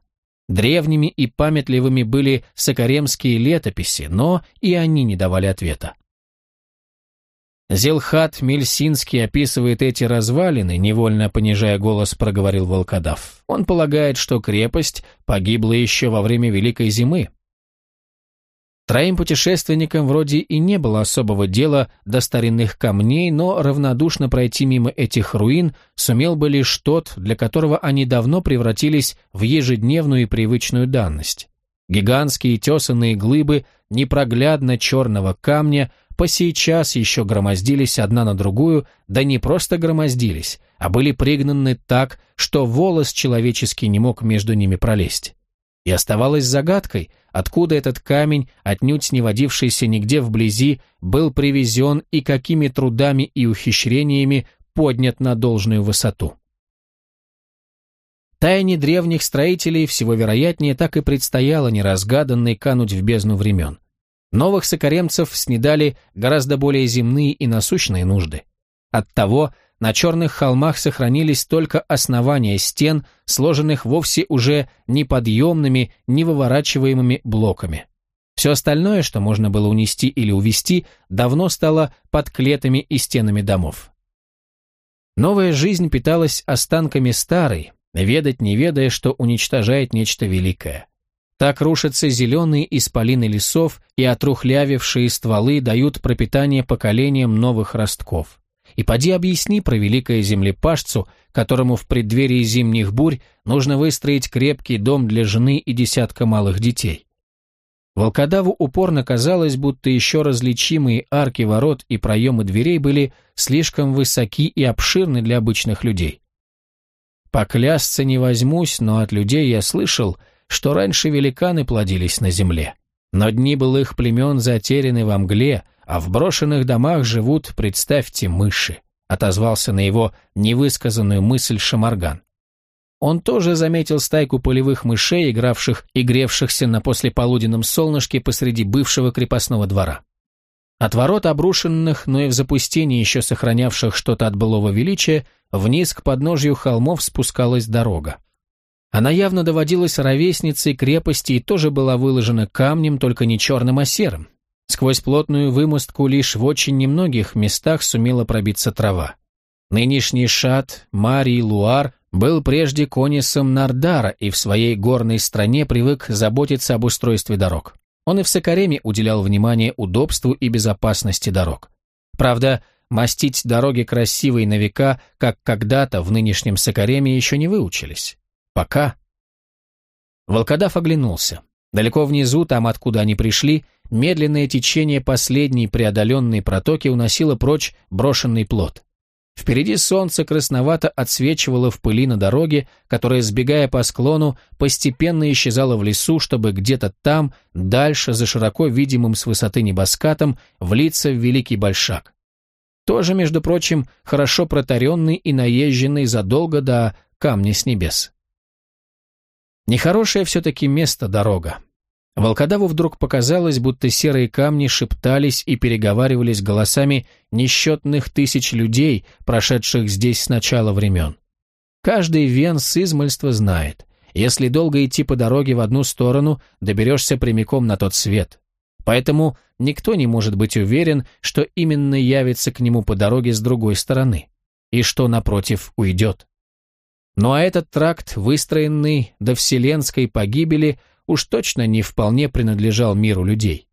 Speaker 1: Древними и памятливыми были сокаремские летописи, но и они не давали ответа. Зелхат Мельсинский описывает эти развалины, невольно понижая голос, проговорил волкодав. Он полагает, что крепость погибла еще во время Великой Зимы. Троим путешественникам вроде и не было особого дела до старинных камней, но равнодушно пройти мимо этих руин сумел бы лишь тот, для которого они давно превратились в ежедневную и привычную данность. Гигантские тесанные глыбы непроглядно черного камня по сейчас еще громоздились одна на другую, да не просто громоздились, а были пригнаны так, что волос человеческий не мог между ними пролезть. И оставалось загадкой, откуда этот камень, отнюдь не водившийся нигде вблизи, был привезен и какими трудами и ухищрениями поднят на должную высоту. Тайне древних строителей всего вероятнее так и предстояло неразгаданной кануть в бездну времен. Новых сокаремцев снедали гораздо более земные и насущные нужды. Оттого на черных холмах сохранились только основания стен, сложенных вовсе уже неподъемными, невыворачиваемыми блоками. Все остальное, что можно было унести или увести, давно стало под клетами и стенами домов. Новая жизнь питалась останками старой, ведать не ведая, что уничтожает нечто великое. Так рушатся зеленые исполины лесов, и отрухлявившие стволы дают пропитание поколениям новых ростков. И поди объясни про великое землепашцу, которому в преддверии зимних бурь нужно выстроить крепкий дом для жены и десятка малых детей. Волкодаву упорно казалось, будто еще различимые арки ворот и проемы дверей были слишком высоки и обширны для обычных людей. Поклясться не возьмусь, но от людей я слышал – что раньше великаны плодились на земле. Но дни былых племен затеряны во мгле, а в брошенных домах живут, представьте, мыши», отозвался на его невысказанную мысль Шамарган. Он тоже заметил стайку полевых мышей, игравших и гревшихся на послеполуденном солнышке посреди бывшего крепостного двора. От ворот обрушенных, но и в запустении еще сохранявших что-то от былого величия, вниз к подножью холмов спускалась дорога. Она явно доводилась ровесницей крепости и тоже была выложена камнем, только не черным, а серым. Сквозь плотную вымостку лишь в очень немногих местах сумела пробиться трава. Нынешний шат Марий Луар был прежде конисом Нардара и в своей горной стране привык заботиться об устройстве дорог. Он и в Сокареме уделял внимание удобству и безопасности дорог. Правда, мастить дороги красивые на века, как когда-то в нынешнем Сокареме еще не выучились. Пока. Волкодав оглянулся. Далеко внизу, там, откуда они пришли, медленное течение последней преодоленной протоки уносило прочь брошенный плод. Впереди солнце красновато отсвечивало в пыли на дороге, которая, сбегая по склону, постепенно исчезала в лесу, чтобы где-то там, дальше, за широко видимым с высоты небоскатом, влиться в Великий Большак. Тоже, между прочим, хорошо протаренный и наезженный задолго до камня с небес. Нехорошее все-таки место дорога. Волкодаву вдруг показалось, будто серые камни шептались и переговаривались голосами несчетных тысяч людей, прошедших здесь с начала времен. Каждый вен с измольства знает, если долго идти по дороге в одну сторону, доберешься прямиком на тот свет. Поэтому никто не может быть уверен, что именно явится к нему по дороге с другой стороны, и что, напротив, уйдет. Ну а этот тракт, выстроенный до вселенской погибели, уж точно не вполне принадлежал миру людей.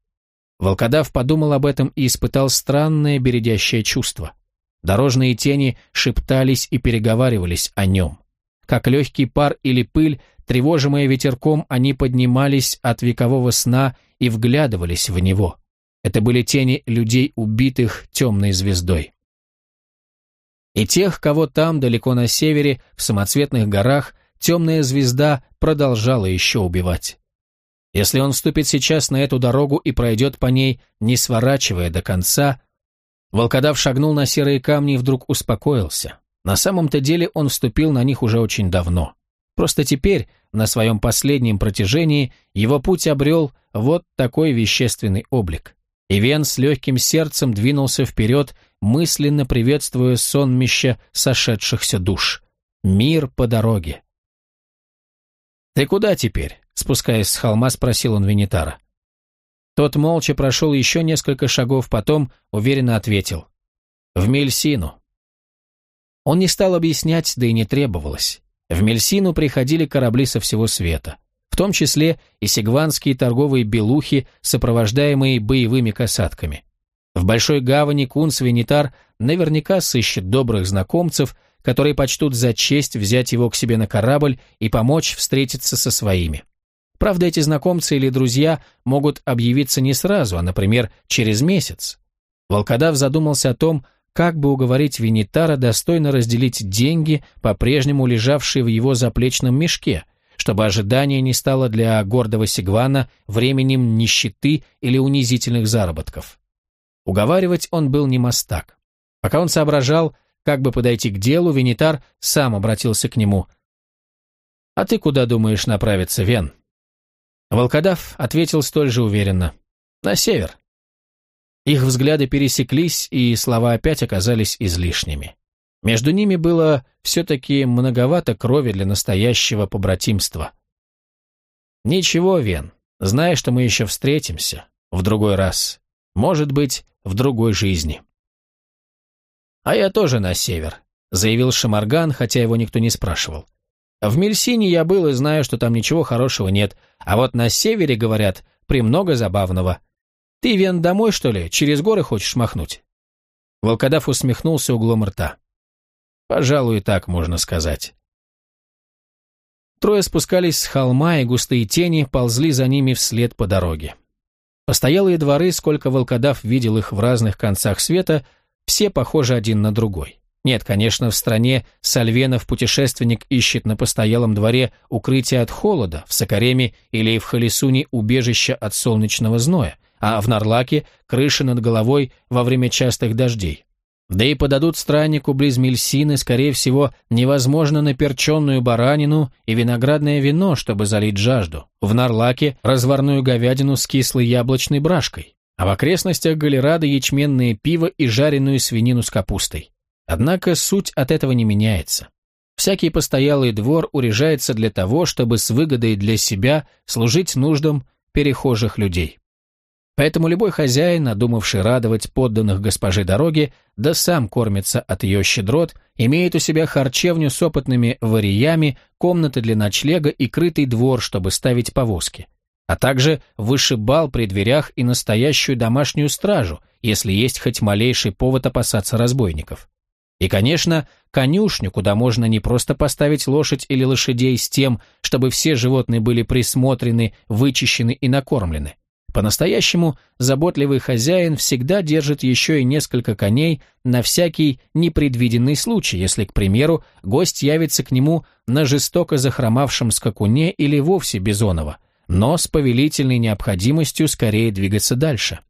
Speaker 1: Волкодав подумал об этом и испытал странное бередящее чувство. Дорожные тени шептались и переговаривались о нем. Как легкий пар или пыль, тревожимые ветерком, они поднимались от векового сна и вглядывались в него. Это были тени людей, убитых темной звездой. И тех, кого там, далеко на севере, в самоцветных горах, темная звезда продолжала еще убивать. Если он вступит сейчас на эту дорогу и пройдет по ней, не сворачивая до конца, волкодав шагнул на серые камни и вдруг успокоился. На самом-то деле он вступил на них уже очень давно. Просто теперь, на своем последнем протяжении, его путь обрел вот такой вещественный облик. И Вен с легким сердцем двинулся вперед, мысленно приветствуя сонмище сошедшихся душ. Мир по дороге. «Ты куда теперь?» Спускаясь с холма, спросил он Венитара. Тот молча прошел еще несколько шагов, потом уверенно ответил. «В Мельсину». Он не стал объяснять, да и не требовалось. В Мельсину приходили корабли со всего света, в том числе и сигванские торговые белухи, сопровождаемые боевыми касатками. В Большой гавани Кунс Венитар наверняка сыщет добрых знакомцев, которые почтут за честь взять его к себе на корабль и помочь встретиться со своими. Правда, эти знакомцы или друзья могут объявиться не сразу, а, например, через месяц. Волкодав задумался о том, как бы уговорить Винитара достойно разделить деньги, по-прежнему лежавшие в его заплечном мешке, чтобы ожидание не стало для гордого Сигвана временем нищеты или унизительных заработков. Уговаривать он был не мастак. Пока он соображал, как бы подойти к делу, Винитар сам обратился к нему. «А ты куда думаешь направиться, Вен?» Волкодав ответил столь же уверенно. «На север». Их взгляды пересеклись, и слова опять оказались излишними. Между ними было все-таки многовато крови для настоящего побратимства. «Ничего, Вен, знай, что мы еще встретимся. В другой раз. Может быть, в другой жизни». «А я тоже на север», — заявил Шамарган, хотя его никто не спрашивал. В Мельсине я был и знаю, что там ничего хорошего нет, а вот на севере, говорят, премного забавного. Ты, Вен, домой, что ли, через горы хочешь махнуть?» Волкодав усмехнулся углом рта. «Пожалуй, так можно сказать». Трое спускались с холма, и густые тени ползли за ними вслед по дороге. Постоялые дворы, сколько волкодав видел их в разных концах света, все похожи один на другой. Нет, конечно, в стране Сальвенов-путешественник ищет на постоялом дворе укрытие от холода, в Сокареме или в Халисуне убежище от солнечного зноя, а в Нарлаке – крыши над головой во время частых дождей. Да и подадут страннику близ Мельсины, скорее всего, невозможно наперченную баранину и виноградное вино, чтобы залить жажду. В Нарлаке – разварную говядину с кислой яблочной брашкой, а в окрестностях Галерада – ячменное пиво и жареную свинину с капустой. Однако суть от этого не меняется. Всякий постоялый двор урежается для того, чтобы с выгодой для себя служить нуждам перехожих людей. Поэтому любой хозяин, надумавший радовать подданных госпожи дороги, да сам кормится от ее щедрот, имеет у себя харчевню с опытными вариями, комнаты для ночлега и крытый двор, чтобы ставить повозки, а также вышибал при дверях и настоящую домашнюю стражу, если есть хоть малейший повод опасаться разбойников. И, конечно, конюшню, куда можно не просто поставить лошадь или лошадей с тем, чтобы все животные были присмотрены, вычищены и накормлены. По-настоящему заботливый хозяин всегда держит еще и несколько коней на всякий непредвиденный случай, если, к примеру, гость явится к нему на жестоко захромавшем скакуне или вовсе бизонова, но с повелительной необходимостью скорее двигаться дальше.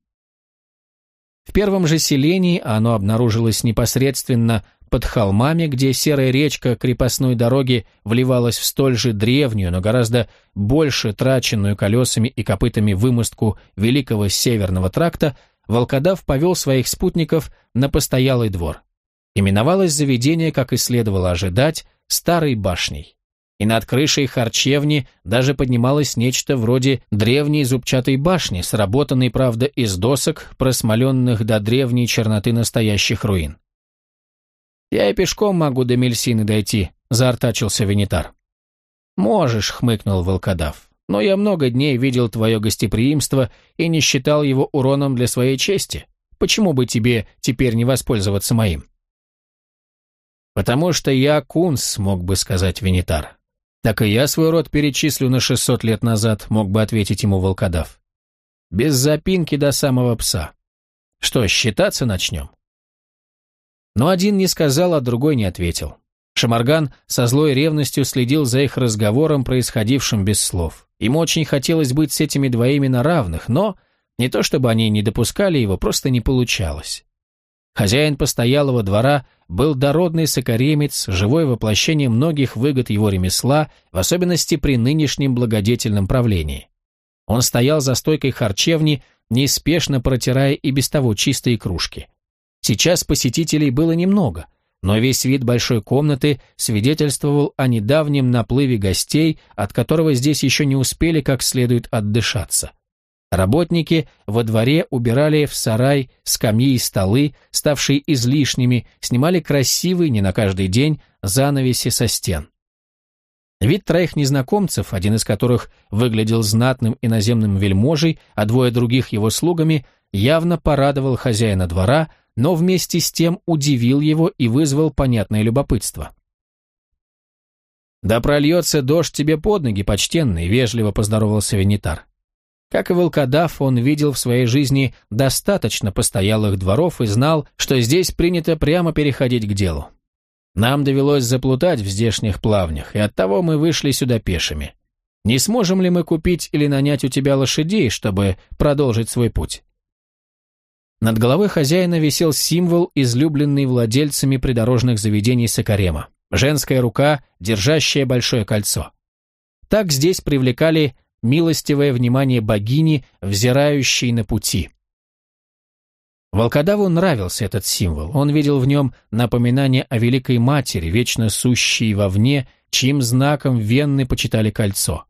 Speaker 1: В первом же селении оно обнаружилось непосредственно под холмами, где серая речка крепостной дороги вливалась в столь же древнюю, но гораздо больше траченную колесами и копытами вымостку Великого Северного тракта, волкодав повел своих спутников на постоялый двор. Именовалось заведение, как и следовало ожидать, Старой башней. И над крышей харчевни даже поднималось нечто вроде древней зубчатой башни, сработанной, правда, из досок, просмоленных до древней черноты настоящих руин. «Я и пешком могу до Мельсины дойти», — заортачился Венитар. «Можешь», — хмыкнул волкодав, — «но я много дней видел твое гостеприимство и не считал его уроном для своей чести. Почему бы тебе теперь не воспользоваться моим?» «Потому что я кунс», — мог бы сказать Венитар. «Так и я свой род перечислю на шестьсот лет назад», — мог бы ответить ему волкодав. «Без запинки до самого пса. Что, считаться начнем?» Но один не сказал, а другой не ответил. Шамарган со злой ревностью следил за их разговором, происходившим без слов. Ему очень хотелось быть с этими двоими на равных, но не то чтобы они не допускали его, просто не получалось. Хозяин постоялого двора был дородный сокаремец, живое воплощение многих выгод его ремесла, в особенности при нынешнем благодетельном правлении. Он стоял за стойкой харчевни, неспешно протирая и без того чистые кружки. Сейчас посетителей было немного, но весь вид большой комнаты свидетельствовал о недавнем наплыве гостей, от которого здесь еще не успели как следует отдышаться. Работники во дворе убирали в сарай скамьи и столы, ставшие излишними, снимали красивые, не на каждый день, занавеси со стен. Вид троих незнакомцев, один из которых выглядел знатным иноземным вельможей, а двое других его слугами, явно порадовал хозяина двора, но вместе с тем удивил его и вызвал понятное любопытство. «Да прольется дождь тебе под ноги, почтенный», — вежливо поздоровался Венитар. Как и волкодав, он видел в своей жизни достаточно постоялых дворов и знал, что здесь принято прямо переходить к делу. Нам довелось заплутать в здешних плавнях, и оттого мы вышли сюда пешими. Не сможем ли мы купить или нанять у тебя лошадей, чтобы продолжить свой путь?» Над головой хозяина висел символ, излюбленный владельцами придорожных заведений Сакарема. Женская рука, держащая большое кольцо. Так здесь привлекали милостивое внимание богини, взирающей на пути. Волкодаву нравился этот символ, он видел в нем напоминание о Великой Матери, вечно сущей вовне, чьим знаком венны почитали кольцо.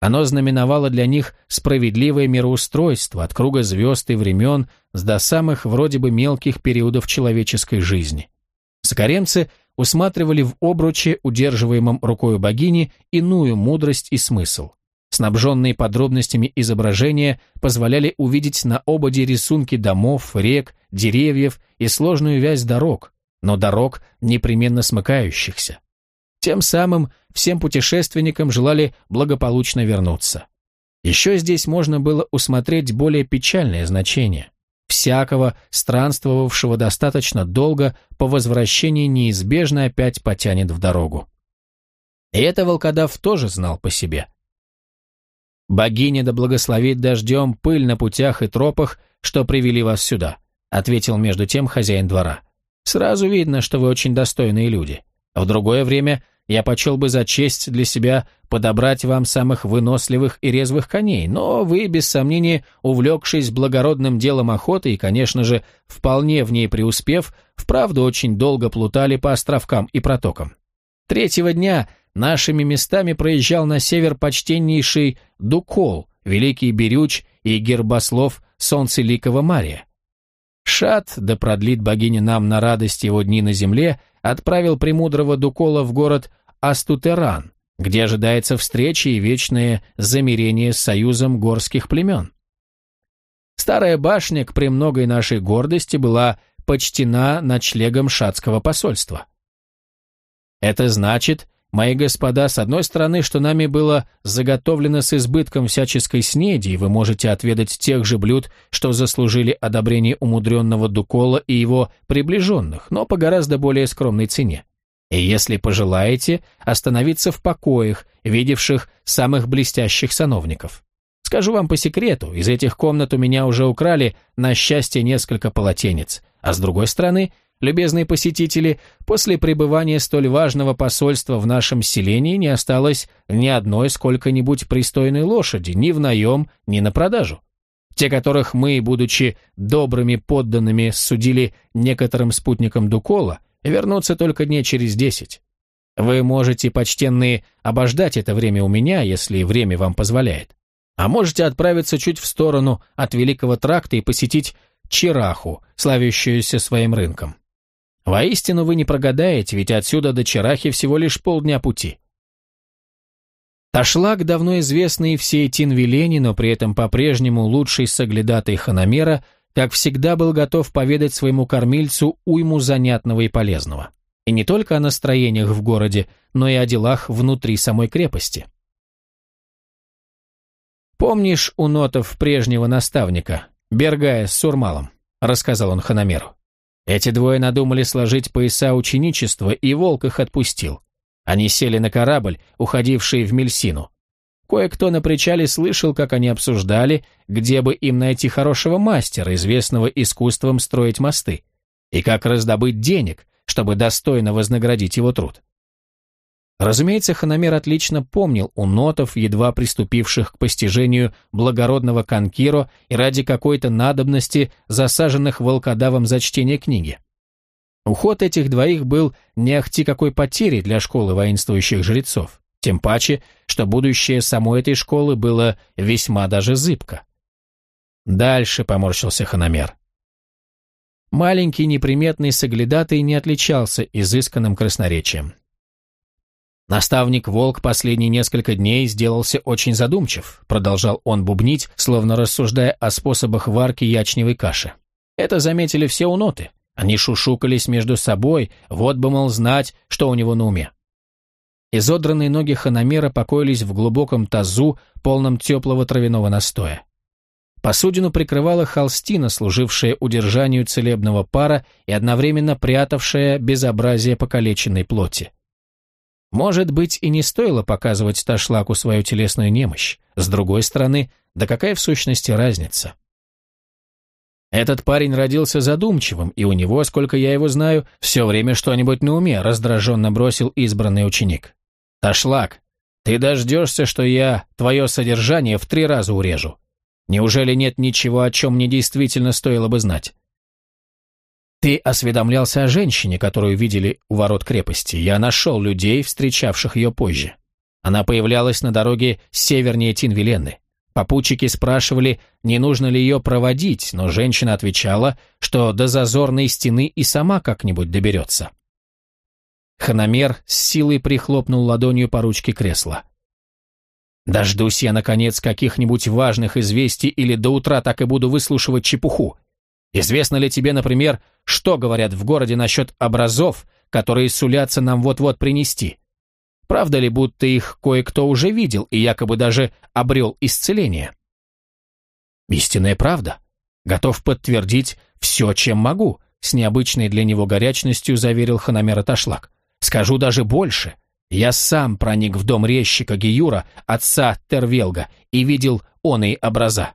Speaker 1: Оно знаменовало для них справедливое мироустройство от круга звезд и времен до самых вроде бы мелких периодов человеческой жизни. Сокаремцы усматривали в обруче, удерживаемом рукой богини, иную мудрость и смысл. Снабженные подробностями изображения позволяли увидеть на ободе рисунки домов, рек, деревьев и сложную вязь дорог, но дорог непременно смыкающихся. Тем самым всем путешественникам желали благополучно вернуться. Еще здесь можно было усмотреть более печальное значение. Всякого, странствовавшего достаточно долго, по возвращении неизбежно опять потянет в дорогу. И это волкодав тоже знал по себе – «Богиня да благословит дождем пыль на путях и тропах, что привели вас сюда», ответил между тем хозяин двора. «Сразу видно, что вы очень достойные люди. В другое время я почел бы за честь для себя подобрать вам самых выносливых и резвых коней, но вы, без сомнения, увлекшись благородным делом охоты и, конечно же, вполне в ней преуспев, вправду очень долго плутали по островкам и протокам. Третьего дня нашими местами проезжал на север почтеннейший Дукол, Великий Берюч и Гербослов Солнцеликого Мария. Шат, да продлит богиня нам на радость его дни на земле, отправил премудрого Дукола в город Астутеран, где ожидается встреча и вечное замирение с союзом горских племен. Старая башня к премногой нашей гордости была почтена ночлегом шатского посольства. Это значит, Мои господа, с одной стороны, что нами было заготовлено с избытком всяческой снеди, и вы можете отведать тех же блюд, что заслужили одобрение умудренного Дукола и его приближенных, но по гораздо более скромной цене. И если пожелаете, остановиться в покоях, видевших самых блестящих сановников. Скажу вам по секрету, из этих комнат у меня уже украли, на счастье, несколько полотенец, а с другой стороны – Любезные посетители, после пребывания столь важного посольства в нашем селении не осталось ни одной сколько-нибудь пристойной лошади, ни в наем, ни на продажу. Те, которых мы, будучи добрыми подданными, судили некоторым спутникам Дукола, вернутся только дней через десять. Вы можете, почтенные, обождать это время у меня, если время вам позволяет. А можете отправиться чуть в сторону от Великого Тракта и посетить Чираху, славящуюся своим рынком. Воистину вы не прогадаете, ведь отсюда до Чирахи всего лишь полдня пути. Ташлак, давно известный всей Тинвилене, но при этом по-прежнему лучший соглядатой Ханамера, как всегда был готов поведать своему кормильцу уйму занятного и полезного. И не только о настроениях в городе, но и о делах внутри самой крепости. «Помнишь у нотов прежнего наставника, Бергая с Сурмалом?» — рассказал он Ханамеру. «Эти двое надумали сложить пояса ученичества, и волк их отпустил. Они сели на корабль, уходивший в Мельсину. Кое-кто на причале слышал, как они обсуждали, где бы им найти хорошего мастера, известного искусством строить мосты, и как раздобыть денег, чтобы достойно вознаградить его труд. Разумеется, Ханамер отлично помнил у нотов, едва приступивших к постижению благородного конкиро и ради какой-то надобности засаженных волкодавом за чтение книги. Уход этих двоих был не ахти какой потери для школы воинствующих жрецов, тем паче, что будущее самой этой школы было весьма даже зыбко. Дальше поморщился Ханамер. Маленький неприметный соглядатый не отличался изысканным красноречием. Наставник Волк последние несколько дней сделался очень задумчив, продолжал он бубнить, словно рассуждая о способах варки ячневой каши. Это заметили все уноты. Они шушукались между собой, вот бы, мол, знать, что у него на уме. Изодранные ноги Ханамера покоились в глубоком тазу, полном теплого травяного настоя. Посудину прикрывала холстина, служившая удержанию целебного пара и одновременно прятавшая безобразие покалеченной плоти. Может быть, и не стоило показывать Ташлаку свою телесную немощь. С другой стороны, да какая в сущности разница? Этот парень родился задумчивым, и у него, сколько я его знаю, все время что-нибудь на уме, раздраженно бросил избранный ученик. Ташлак, ты дождешься, что я твое содержание в три раза урежу. Неужели нет ничего, о чем мне действительно стоило бы знать? Ты осведомлялся о женщине, которую видели у ворот крепости. Я нашел людей, встречавших ее позже. Она появлялась на дороге севернее Тинвиленны. Попутчики спрашивали, не нужно ли ее проводить, но женщина отвечала, что до зазорной стены и сама как-нибудь доберется. Ханамер с силой прихлопнул ладонью по ручке кресла. «Дождусь я, наконец, каких-нибудь важных известий или до утра так и буду выслушивать чепуху. Известно ли тебе, например, что говорят в городе насчет образов, которые сулятся нам вот-вот принести? Правда ли, будто их кое-кто уже видел и якобы даже обрел исцеление? Истинная правда. Готов подтвердить все, чем могу, с необычной для него горячностью заверил Ханамера Ташлак. Скажу даже больше. Я сам проник в дом резчика Гиюра, отца Тервелга, и видел он и образа.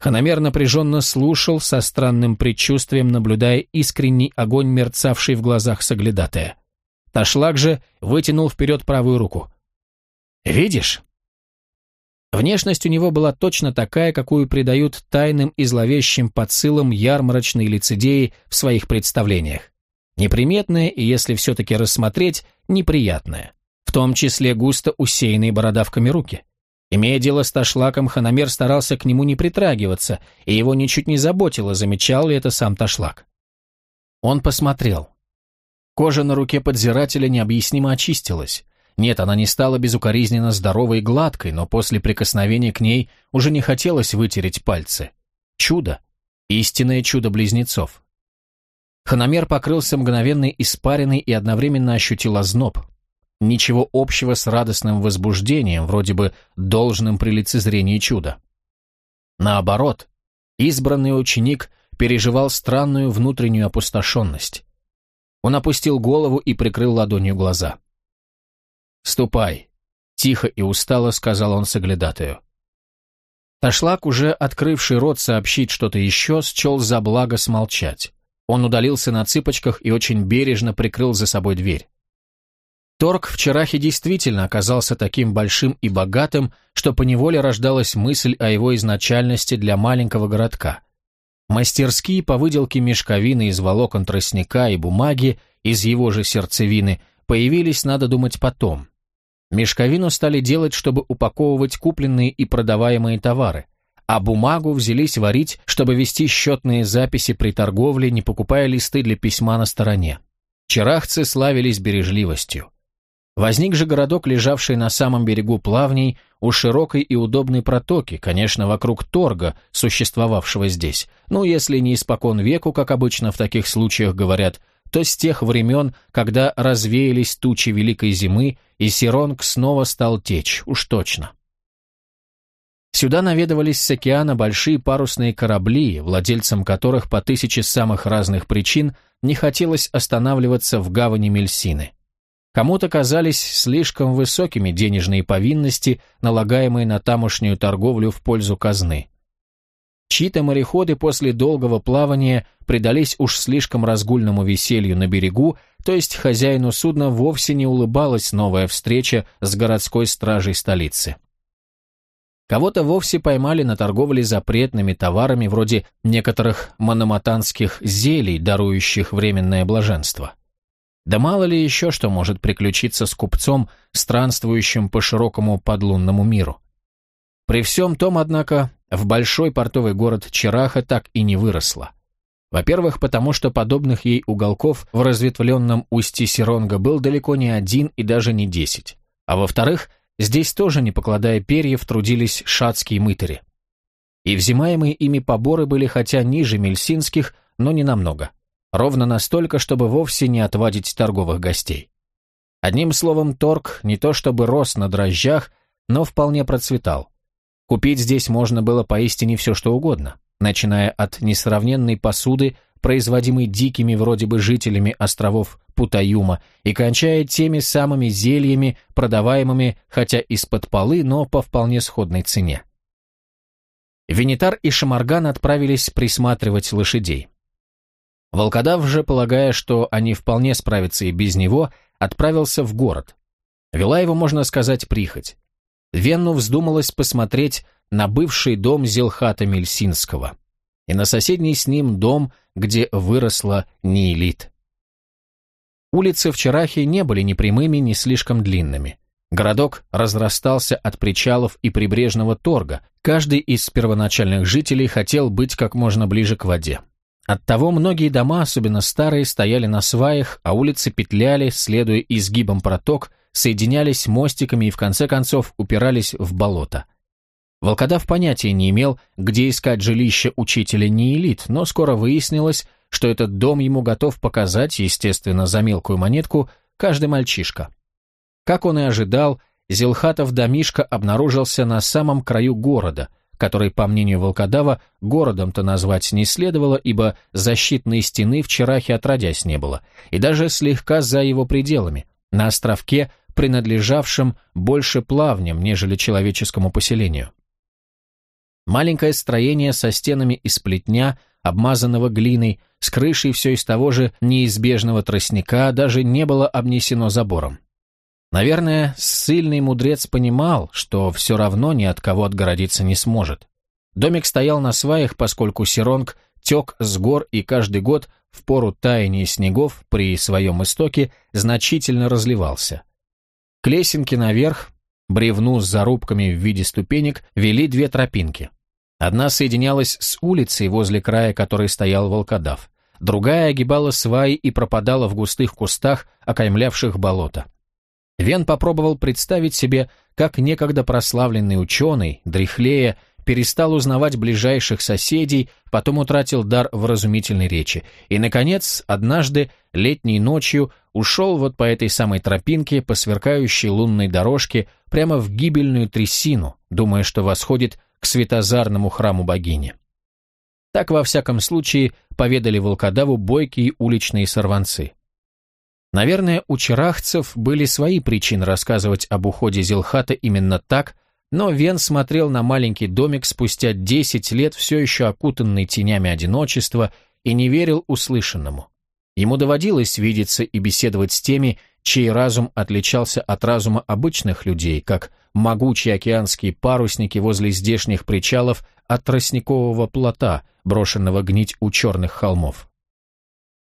Speaker 1: Ханамер напряженно слушал, со странным предчувствием наблюдая искренний огонь, мерцавший в глазах соглядатая. Ташлак же вытянул вперед правую руку. «Видишь?» Внешность у него была точно такая, какую придают тайным и зловещим подсылам ярмарочные лицедеи в своих представлениях. Неприметная и, если все-таки рассмотреть, неприятная. В том числе густо усеянные бородавками руки. Имея дело с Ташлаком, Ханамер старался к нему не притрагиваться, и его ничуть не заботило, замечал ли это сам Ташлак. Он посмотрел. Кожа на руке подзирателя необъяснимо очистилась. Нет, она не стала безукоризненно здоровой и гладкой, но после прикосновения к ней уже не хотелось вытереть пальцы. Чудо. Истинное чудо близнецов. Ханамер покрылся мгновенной испариной и одновременно ощутил озноб. Ничего общего с радостным возбуждением, вроде бы должным при лицезрении чуда. Наоборот, избранный ученик переживал странную внутреннюю опустошенность. Он опустил голову и прикрыл ладонью глаза. «Ступай», — тихо и устало сказал он соглядатаю. Ташлак, уже открывший рот сообщить что-то еще, счел за благо смолчать. Он удалился на цыпочках и очень бережно прикрыл за собой дверь. Торг в Чарахе действительно оказался таким большим и богатым, что поневоле рождалась мысль о его изначальности для маленького городка. Мастерские по выделке мешковины из волокон тростника и бумаги, из его же сердцевины, появились, надо думать, потом. Мешковину стали делать, чтобы упаковывать купленные и продаваемые товары, а бумагу взялись варить, чтобы вести счетные записи при торговле, не покупая листы для письма на стороне. Черахцы славились бережливостью. Возник же городок, лежавший на самом берегу плавней, у широкой и удобной протоки, конечно, вокруг торга, существовавшего здесь. Ну, если не испокон веку, как обычно в таких случаях говорят, то с тех времен, когда развеялись тучи Великой Зимы, и Сиронг снова стал течь, уж точно. Сюда наведывались с океана большие парусные корабли, владельцам которых по тысяче самых разных причин не хотелось останавливаться в гавани Мельсины. Кому-то казались слишком высокими денежные повинности, налагаемые на тамошнюю торговлю в пользу казны. Чьи-то мореходы после долгого плавания предались уж слишком разгульному веселью на берегу, то есть хозяину судна вовсе не улыбалась новая встреча с городской стражей столицы. Кого-то вовсе поймали на торговле запретными товарами вроде некоторых мономатанских зелий, дарующих временное блаженство. Да мало ли еще что может приключиться с купцом, странствующим по широкому подлунному миру. При всем том, однако, в большой портовый город Чараха так и не выросла. Во-первых, потому что подобных ей уголков в разветвленном устье Сиронга был далеко не один и даже не десять. А во-вторых, Здесь тоже, не покладая перьев, трудились шацкие мытари. И взимаемые ими поборы были хотя ниже мельсинских, но не намного. Ровно настолько, чтобы вовсе не отвадить торговых гостей. Одним словом, торг не то чтобы рос на дрожжах, но вполне процветал. Купить здесь можно было поистине все что угодно, начиная от несравненной посуды, производимой дикими вроде бы жителями островов Путаюма, и кончая теми самыми зельями, продаваемыми, хотя из-под полы, но по вполне сходной цене. Венитар и Шамарган отправились присматривать лошадей. Волкодав же, полагая, что они вполне справятся и без него, отправился в город. Вела его, можно сказать, прихоть. Венну вздумалось посмотреть на бывший дом Зелхата Мельсинского и на соседний с ним дом, где выросла Нейлит. Улицы в Чарахе не были ни прямыми, ни слишком длинными. Городок разрастался от причалов и прибрежного торга, каждый из первоначальных жителей хотел быть как можно ближе к воде. Оттого многие дома, особенно старые, стояли на сваях, а улицы петляли, следуя изгибам проток, соединялись мостиками и в конце концов упирались в болото. Волкодав понятия не имел, где искать жилище учителя Неэлит, но скоро выяснилось, что этот дом ему готов показать, естественно, за мелкую монетку, каждый мальчишка. Как он и ожидал, Зилхатов домишко обнаружился на самом краю города, который, по мнению волкодава, городом-то назвать не следовало, ибо защитной стены в Чарахе отродясь не было, и даже слегка за его пределами, на островке, принадлежавшем больше плавням, нежели человеческому поселению. Маленькое строение со стенами из плетня, обмазанного глиной, с крышей все из того же неизбежного тростника, даже не было обнесено забором. Наверное, ссыльный мудрец понимал, что все равно ни от кого отгородиться не сможет. Домик стоял на сваях, поскольку Сиронг тек с гор и каждый год в пору таяния снегов при своем истоке значительно разливался. К лесенке наверх, бревну с зарубками в виде ступенек, вели две тропинки. Одна соединялась с улицей, возле края которой стоял волкодав. Другая огибала сваи и пропадала в густых кустах, окаймлявших болото. Вен попробовал представить себе, как некогда прославленный ученый, дряхлея, перестал узнавать ближайших соседей, потом утратил дар вразумительной речи, и, наконец, однажды, летней ночью, ушел вот по этой самой тропинке, по сверкающей лунной дорожке, прямо в гибельную трясину, думая, что восходит к светозарному храму богини. Так, во всяком случае, поведали волкодаву бойкие уличные сорванцы. Наверное, у чарахцев были свои причины рассказывать об уходе Зилхата именно так, но Вен смотрел на маленький домик спустя десять лет, все еще окутанный тенями одиночества, и не верил услышанному. Ему доводилось видеться и беседовать с теми, чей разум отличался от разума обычных людей, как могучие океанские парусники возле здешних причалов от тростникового плота, брошенного гнить у черных холмов.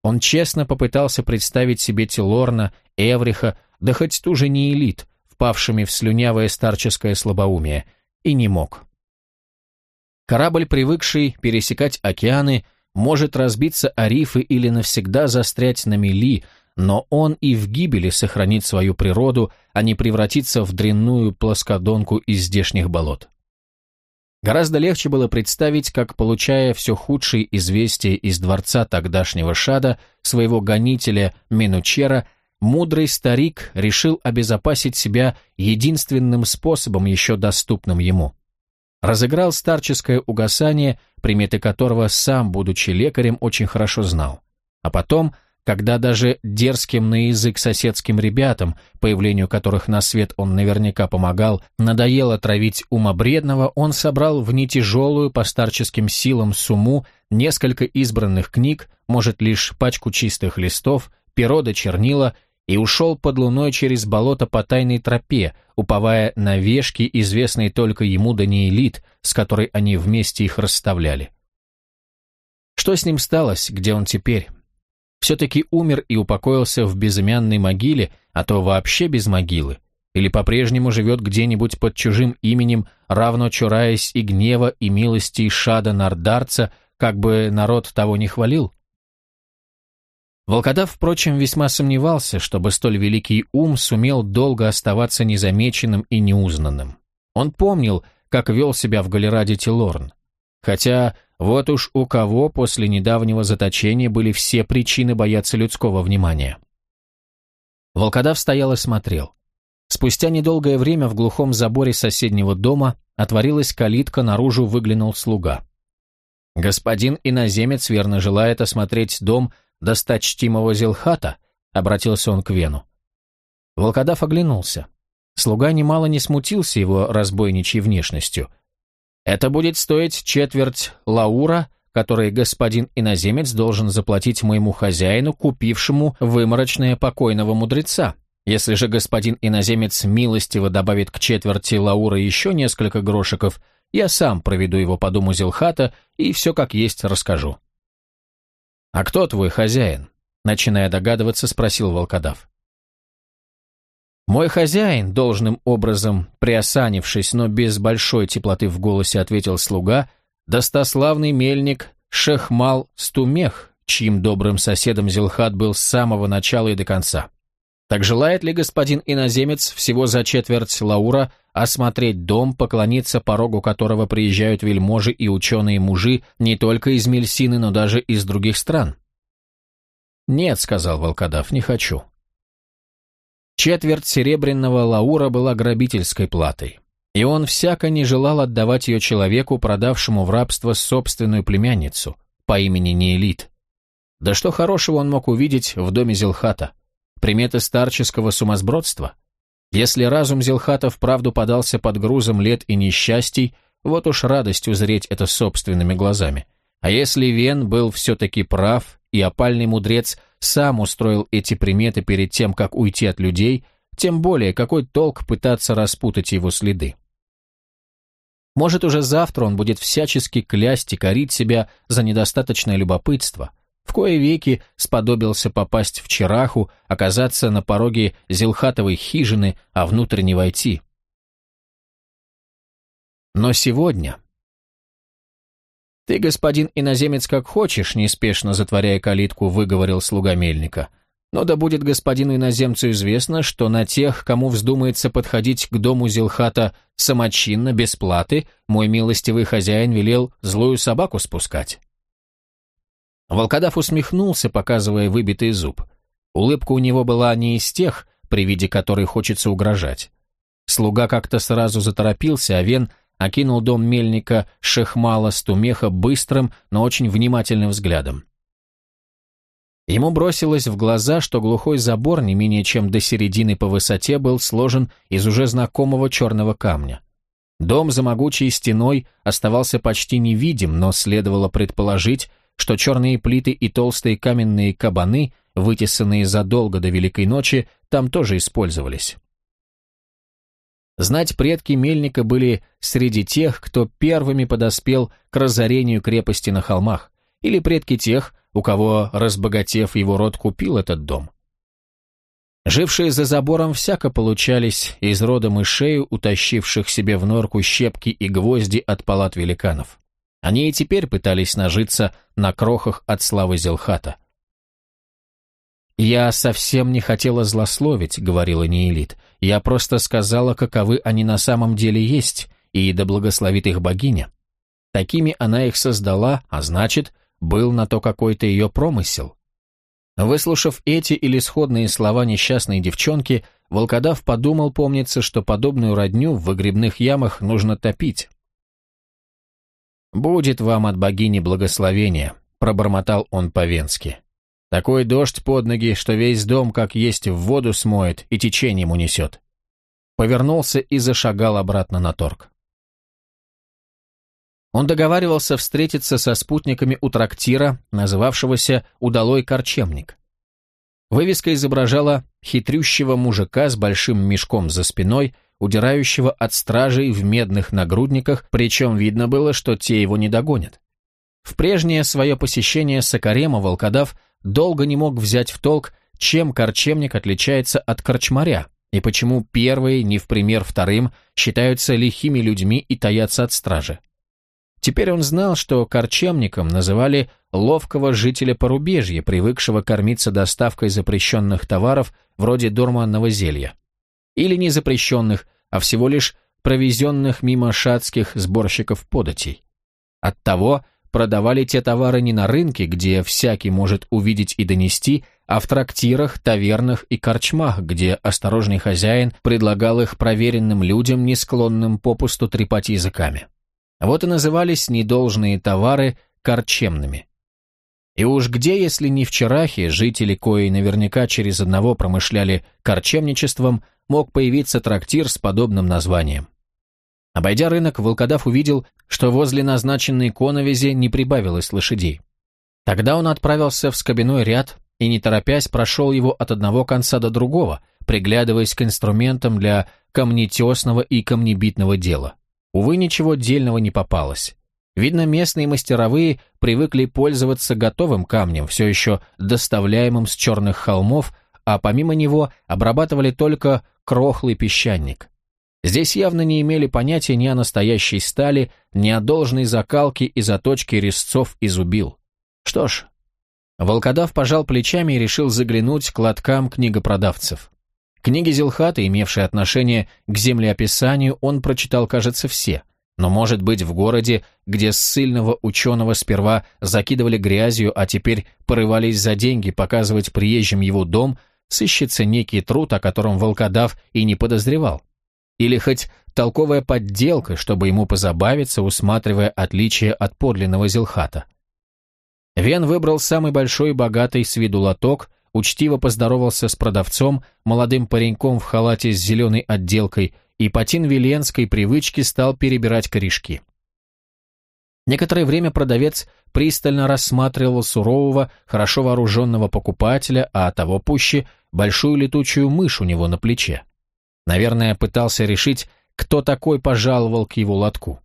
Speaker 1: Он честно попытался представить себе Тилорна, Эвриха, да хоть ту же Неэлит, впавшими в слюнявое старческое слабоумие, и не мог. Корабль, привыкший пересекать океаны, может разбиться о рифы или навсегда застрять на мели, но он и в гибели сохранит свою природу, а не превратится в дрянную плоскодонку из здешних болот. Гораздо легче было представить, как, получая все худшие известия из дворца тогдашнего Шада, своего гонителя Менучера, мудрый старик решил обезопасить себя единственным способом, еще доступным ему. Разыграл старческое угасание, приметы которого сам, будучи лекарем, очень хорошо знал. А потом – когда даже дерзким на язык соседским ребятам, появлению которых на свет он наверняка помогал, надоело травить умобредного, он собрал в нетяжелую по старческим силам сумму несколько избранных книг, может, лишь пачку чистых листов, перо до чернила, и ушел под луной через болото по тайной тропе, уповая на вешки, известные только ему да не элит, с которой они вместе их расставляли. Что с ним сталось, где он теперь? Все-таки умер и упокоился в безымянной могиле, а то вообще без могилы, или по-прежнему живет где-нибудь под чужим именем, равно чураясь и гнева, и милости Шада Нардарца, как бы народ того не хвалил? Волкодав, впрочем, весьма сомневался, чтобы столь великий ум сумел долго оставаться незамеченным и неузнанным. Он помнил, как вел себя в Галераде Тилорн. Хотя вот уж у кого после недавнего заточения были все причины бояться людского внимания. Волкодав стоял и смотрел. Спустя недолгое время в глухом заборе соседнего дома отворилась калитка, наружу выглянул слуга. «Господин иноземец верно желает осмотреть дом досточтимого Зелхата», — обратился он к Вену. Волкодав оглянулся. Слуга немало не смутился его разбойничьей внешностью. Это будет стоить четверть лаура, который господин иноземец должен заплатить моему хозяину, купившему выморочное покойного мудреца. Если же господин иноземец милостиво добавит к четверти лаура еще несколько грошиков, я сам проведу его по дому Зилхата и все как есть расскажу. «А кто твой хозяин?» Начиная догадываться, спросил волкодав. «Мой хозяин, должным образом приосанившись, но без большой теплоты в голосе ответил слуга, достославный мельник Шехмал Стумех, чьим добрым соседом Зилхат был с самого начала и до конца. Так желает ли господин иноземец всего за четверть лаура осмотреть дом, поклониться порогу которого приезжают вельможи и ученые-мужи не только из Мельсины, но даже из других стран? «Нет», — сказал волкодав, — «не хочу. Четверть серебряного лаура была грабительской платой, и он всяко не желал отдавать ее человеку, продавшему в рабство собственную племянницу по имени Неэлит. Да что хорошего он мог увидеть в доме Зелхата? Приметы старческого сумасбродства? Если разум Зелхата вправду подался под грузом лет и несчастий, вот уж радость узреть это собственными глазами. А если Вен был все-таки прав, и опальный мудрец сам устроил эти приметы перед тем, как уйти от людей, тем более какой толк пытаться распутать его следы. Может, уже завтра он будет всячески клясть и корить себя за недостаточное любопытство, в кое веки сподобился попасть в Чараху, оказаться на пороге Зилхатовой хижины, а внутрь не войти. Но сегодня... «Ты, господин иноземец, как хочешь», неспешно затворяя калитку, выговорил слуга мельника. «Но да будет господину иноземцу известно, что на тех, кому вздумается подходить к дому Зилхата самочинно, без платы, мой милостивый хозяин велел злую собаку спускать». Волкодав усмехнулся, показывая выбитый зуб. Улыбка у него была не из тех, при виде которой хочется угрожать. Слуга как-то сразу заторопился, а Вен окинул дом мельника Шехмала Стумеха быстрым, но очень внимательным взглядом. Ему бросилось в глаза, что глухой забор не менее чем до середины по высоте был сложен из уже знакомого черного камня. Дом за могучей стеной оставался почти невидим, но следовало предположить, что черные плиты и толстые каменные кабаны, вытесанные задолго до Великой ночи, там тоже использовались. Знать предки Мельника были среди тех, кто первыми подоспел к разорению крепости на холмах, или предки тех, у кого, разбогатев, его род купил этот дом. Жившие за забором всяко получались из рода мышей, утащивших себе в норку щепки и гвозди от палат великанов. Они и теперь пытались нажиться на крохах от славы Зелхата. «Я совсем не хотела злословить», — говорила Неэлит. «Я просто сказала, каковы они на самом деле есть, и да благословит их богиня. Такими она их создала, а значит, был на то какой-то ее промысел. Выслушав эти или сходные слова несчастной девчонки, волкодав подумал, помнится, что подобную родню в выгребных ямах нужно топить. «Будет вам от богини благословения», — пробормотал он по-венски. «Такой дождь под ноги, что весь дом, как есть, в воду смоет и течением унесет». Повернулся и зашагал обратно на торг. Он договаривался встретиться со спутниками у трактира, называвшегося «Удалой корчемник». Вывеска изображала хитрющего мужика с большим мешком за спиной, удирающего от стражей в медных нагрудниках, причем видно было, что те его не догонят. В прежнее свое посещение Сакарема волкодав долго не мог взять в толк, чем корчемник отличается от корчмаря, и почему первые, не в пример вторым, считаются лихими людьми и таятся от стражи. Теперь он знал, что корчемником называли ловкого жителя порубежья, привыкшего кормиться доставкой запрещенных товаров вроде дурманного зелья. Или не запрещенных, а всего лишь провезенных мимо шацких сборщиков податей. Оттого продавали те товары не на рынке, где всякий может увидеть и донести, а в трактирах, тавернах и корчмах, где осторожный хозяин предлагал их проверенным людям, не склонным попусту трепать языками. Вот и назывались недолжные товары корчемными. И уж где, если не в Чарахе, жители, кои наверняка через одного промышляли корчемничеством, мог появиться трактир с подобным названием. Обойдя рынок, волкодав увидел, что возле назначенной коновизи не прибавилось лошадей. Тогда он отправился в скобяной ряд и, не торопясь, прошел его от одного конца до другого, приглядываясь к инструментам для камнетесного и камнебитного дела. Увы, ничего дельного не попалось. Видно, местные мастеровые привыкли пользоваться готовым камнем, все еще доставляемым с черных холмов, а помимо него обрабатывали только крохлый песчаник. Здесь явно не имели понятия ни о настоящей стали, ни о должной закалке и заточке резцов и зубил. Что ж, волкодав пожал плечами и решил заглянуть к лоткам книгопродавцев. Книги Зилхата, имевшие отношение к землеописанию, он прочитал, кажется, все. Но, может быть, в городе, где ссыльного ученого сперва закидывали грязью, а теперь порывались за деньги показывать приезжим его дом, сыщется некий труд, о котором волкодав и не подозревал. Или хоть толковая подделка, чтобы ему позабавиться, усматривая отличие от подлинного Зилхата. Вен выбрал самый большой и богатый с виду лоток, учтиво поздоровался с продавцом, молодым пареньком в халате с зеленой отделкой, и по тинвиленской привычке стал перебирать корешки. Некоторое время продавец пристально рассматривал сурового, хорошо вооруженного покупателя, а того пуще большую летучую мышь у него на плече. Наверное, пытался решить, кто такой пожаловал к его лотку.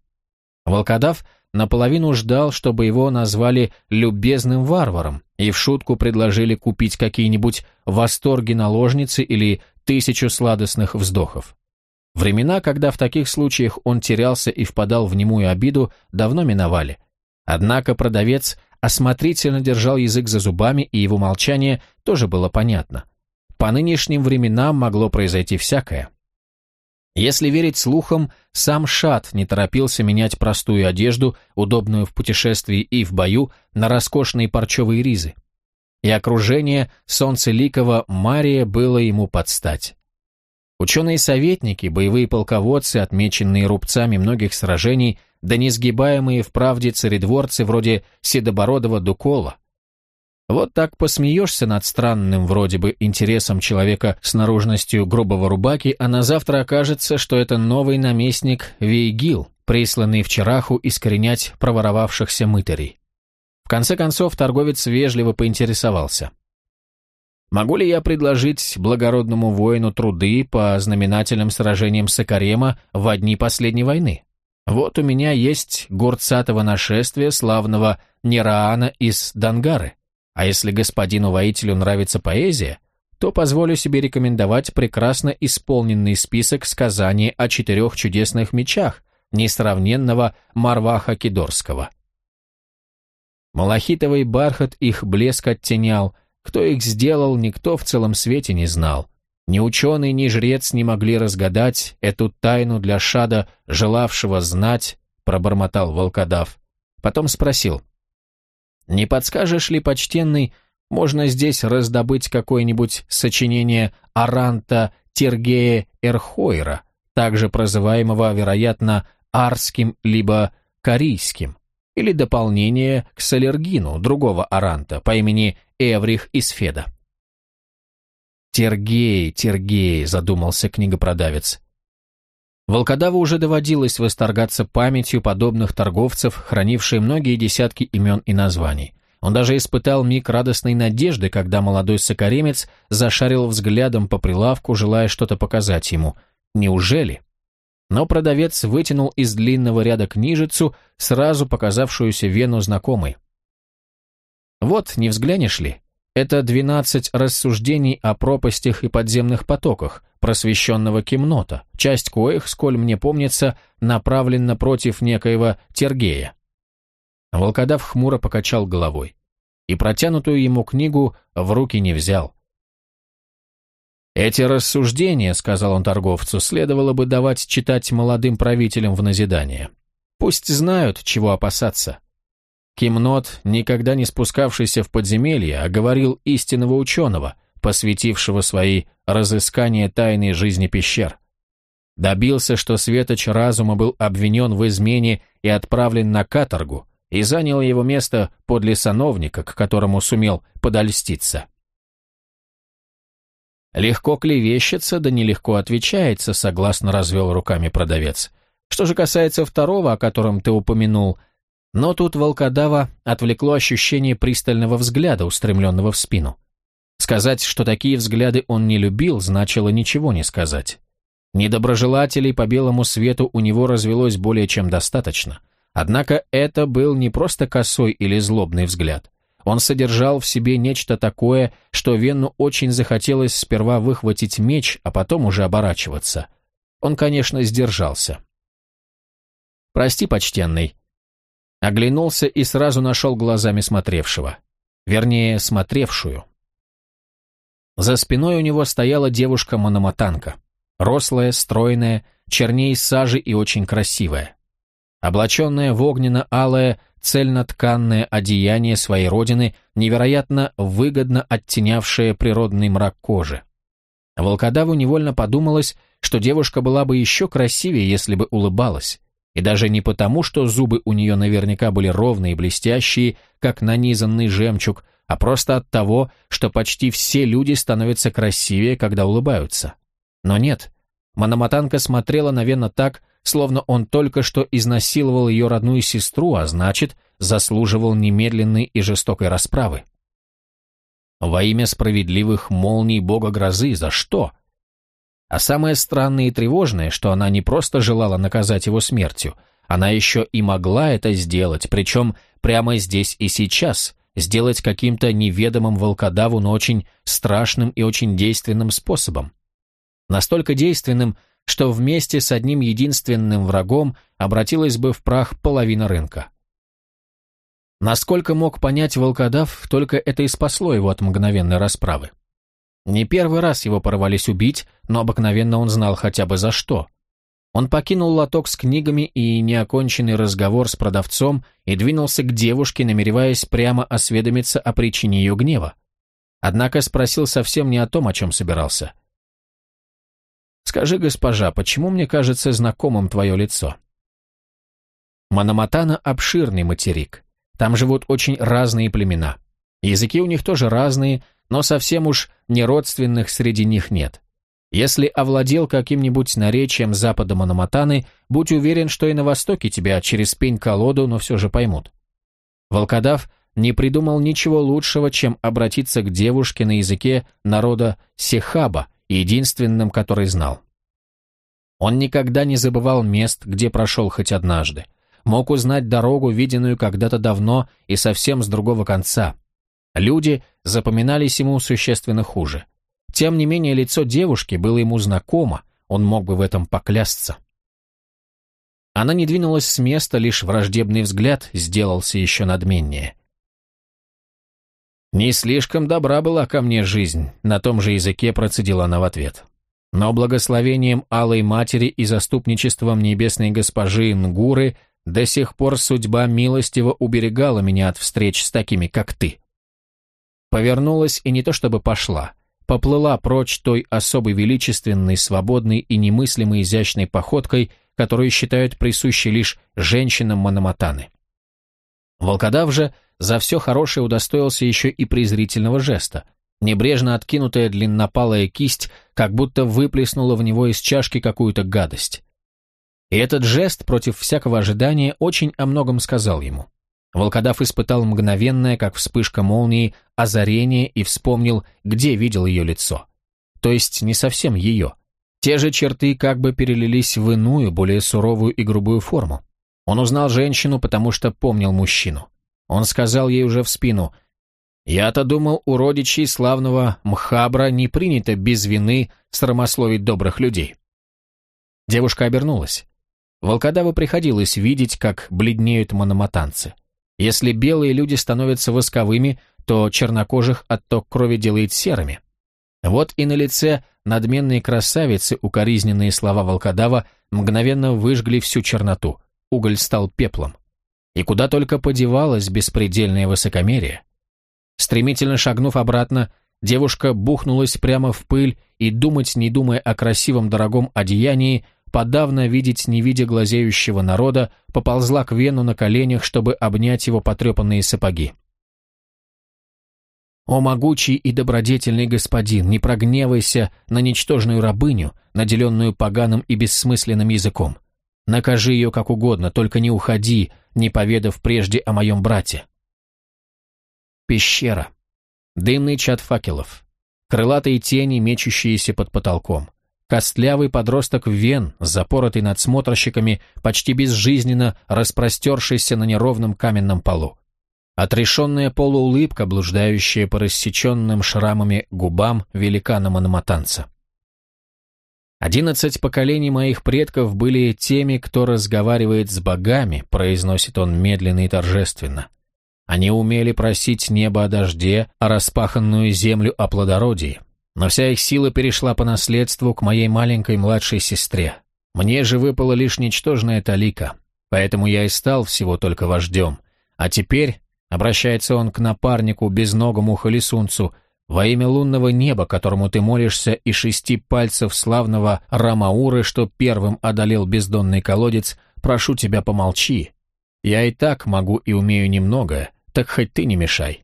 Speaker 1: Волкодав наполовину ждал, чтобы его назвали «любезным варваром» и в шутку предложили купить какие-нибудь восторги наложницы или тысячу сладостных вздохов. Времена, когда в таких случаях он терялся и впадал в немую обиду, давно миновали. Однако продавец осмотрительно держал язык за зубами, и его молчание тоже было понятно. По нынешним временам могло произойти всякое. Если верить слухам, сам Шат не торопился менять простую одежду, удобную в путешествии и в бою, на роскошные парчевые ризы. И окружение солнцеликого Мария было ему под стать. Ученые-советники, боевые полководцы, отмеченные рубцами многих сражений, да несгибаемые в правде царедворцы вроде Седобородова Дукола, вот так посмеешься над странным вроде бы интересом человека с наружностью грубого рубаки, а на завтра окажется, что это новый наместник Вейгил, присланный вчераху искоренять проворовавшихся мытарей. В конце концов торговец вежливо поинтересовался. «Могу ли я предложить благородному воину труды по знаменательным сражениям Сакарема в дни последней войны? Вот у меня есть горцатого нашествия славного Нераана из Дангары». А если господину воителю нравится поэзия, то позволю себе рекомендовать прекрасно исполненный список сказаний о четырех чудесных мечах несравненного Марваха Кидорского. Малахитовый бархат их блеск оттенял, кто их сделал, никто в целом свете не знал. Ни ученый, ни жрец не могли разгадать эту тайну для шада, желавшего знать, пробормотал волкодав. Потом спросил, «Не подскажешь ли, почтенный, можно здесь раздобыть какое-нибудь сочинение Аранта Тергея Эрхойра, также прозываемого, вероятно, арским либо корейским, или дополнение к Салергину, другого Аранта, по имени Эврих из Феда. «Тергей, Тергей», — задумался книгопродавец. Волкодаву уже доводилось восторгаться памятью подобных торговцев, хранивших многие десятки имен и названий. Он даже испытал миг радостной надежды, когда молодой сокаремец зашарил взглядом по прилавку, желая что-то показать ему. Неужели? Но продавец вытянул из длинного ряда книжицу, сразу показавшуюся Вену знакомой. «Вот, не взглянешь ли? Это двенадцать рассуждений о пропастях и подземных потоках, просвещенного Кимнота, часть коих, сколь мне помнится, направлена против некоего Тергея». Волкодав хмуро покачал головой и протянутую ему книгу в руки не взял. «Эти рассуждения, — сказал он торговцу, — следовало бы давать читать молодым правителям в назидание. Пусть знают, чего опасаться. Кимнот, никогда не спускавшийся в подземелье, а говорил истинного ученого, посвятившего свои разыскания тайной жизни пещер. Добился, что светоч разума был обвинен в измене и отправлен на каторгу, и занял его место подле сановника, к которому сумел подольститься. Легко клевещется, да нелегко отвечается, согласно развел руками продавец. Что же касается второго, о котором ты упомянул, но тут волкодава отвлекло ощущение пристального взгляда, устремленного в спину. Сказать, что такие взгляды он не любил, значило ничего не сказать. Недоброжелателей по белому свету у него развелось более чем достаточно. Однако это был не просто косой или злобный взгляд. Он содержал в себе нечто такое, что Венну очень захотелось сперва выхватить меч, а потом уже оборачиваться. Он, конечно, сдержался. «Прости, почтенный». Оглянулся и сразу нашел глазами смотревшего. Вернее, смотревшую. За спиной у него стояла девушка-мономатанка. Рослая, стройная, черней сажи и очень красивая. Облаченная в огненно-алое, цельнотканное одеяние своей родины, невероятно выгодно оттенявшее природный мрак кожи. Волкодаву невольно подумалось, что девушка была бы еще красивее, если бы улыбалась. И даже не потому, что зубы у нее наверняка были ровные и блестящие, как нанизанный жемчуг, а просто от того, что почти все люди становятся красивее, когда улыбаются. Но нет, Мономатанка смотрела на Вена так, словно он только что изнасиловал ее родную сестру, а значит, заслуживал немедленной и жестокой расправы. Во имя справедливых молний бога грозы, за что? А самое странное и тревожное, что она не просто желала наказать его смертью, она еще и могла это сделать, причем прямо здесь и сейчас, сделать каким-то неведомым волкодаву, но очень страшным и очень действенным способом. Настолько действенным, что вместе с одним единственным врагом обратилась бы в прах половина рынка. Насколько мог понять волкодав, только это и спасло его от мгновенной расправы. Не первый раз его порвались убить, но обыкновенно он знал хотя бы за что. Он покинул лоток с книгами и неоконченный разговор с продавцом и двинулся к девушке, намереваясь прямо осведомиться о причине ее гнева. Однако спросил совсем не о том, о чем собирался – Скажи, госпожа, почему мне кажется знакомым твое лицо? Манаматана – обширный материк. Там живут очень разные племена. Языки у них тоже разные, но совсем уж неродственных среди них нет. Если овладел каким-нибудь наречием запада Манаматаны, будь уверен, что и на востоке тебя через пень-колоду, но все же поймут. Волкодав не придумал ничего лучшего, чем обратиться к девушке на языке народа Сехаба, единственным, который знал. Он никогда не забывал мест, где прошел хоть однажды. Мог узнать дорогу, виденную когда-то давно и совсем с другого конца. Люди запоминались ему существенно хуже. Тем не менее, лицо девушки было ему знакомо, он мог бы в этом поклясться. Она не двинулась с места, лишь враждебный взгляд сделался еще надменнее. «Не слишком добра была ко мне жизнь», — на том же языке процедила она в ответ. «Но благословением Алой Матери и заступничеством небесной госпожи Нгуры до сих пор судьба милостиво уберегала меня от встреч с такими, как ты». Повернулась и не то чтобы пошла, поплыла прочь той особой величественной, свободной и немыслимо изящной походкой, которую считают присущей лишь женщинам Мономатаны. Волкодав же за все хорошее удостоился еще и презрительного жеста. Небрежно откинутая длиннопалая кисть как будто выплеснула в него из чашки какую-то гадость. И этот жест против всякого ожидания очень о многом сказал ему. Волкодав испытал мгновенное, как вспышка молнии, озарение и вспомнил, где видел ее лицо. То есть не совсем ее. Те же черты как бы перелились в иную, более суровую и грубую форму. Он узнал женщину, потому что помнил мужчину. Он сказал ей уже в спину, «Я-то думал, у родичей славного Мхабра не принято без вины срамословить добрых людей». Девушка обернулась. Волкодаву приходилось видеть, как бледнеют мономатанцы. Если белые люди становятся восковыми, то чернокожих отток крови делает серыми. Вот и на лице надменной красавицы укоризненные слова волкодава мгновенно выжгли всю черноту, уголь стал пеплом. И куда только подевалось беспредельное высокомерие. Стремительно шагнув обратно, девушка бухнулась прямо в пыль и, думать не думая о красивом дорогом одеянии, подавно видеть не видя глазеющего народа, поползла к Вену на коленях, чтобы обнять его потрепанные сапоги. «О могучий и добродетельный господин, не прогневайся на ничтожную рабыню, наделенную поганым и бессмысленным языком. Накажи ее как угодно, только не уходи, не поведав прежде о моем брате. Пещера. Дымный чад факелов. Крылатые тени, мечущиеся под потолком. Костлявый подросток Вен, запоротый надсмотрщиками, почти безжизненно распростершийся на неровном каменном полу. Отрешенная полуулыбка, блуждающая по рассеченным шрамами губам великана-мономатанца. «Одиннадцать поколений моих предков были теми, кто разговаривает с богами», произносит он медленно и торжественно. Они умели просить небо о дожде, а распаханную землю о плодородии. Но вся их сила перешла по наследству к моей маленькой младшей сестре. Мне же выпала лишь ничтожная талика, поэтому я и стал всего только вождем. А теперь, обращается он к напарнику, безногому холесунцу, во имя лунного неба, которому ты молишься, и шести пальцев славного Рамауры, что первым одолел бездонный колодец, прошу тебя, помолчи. Я и так могу и умею немного, так хоть ты не мешай».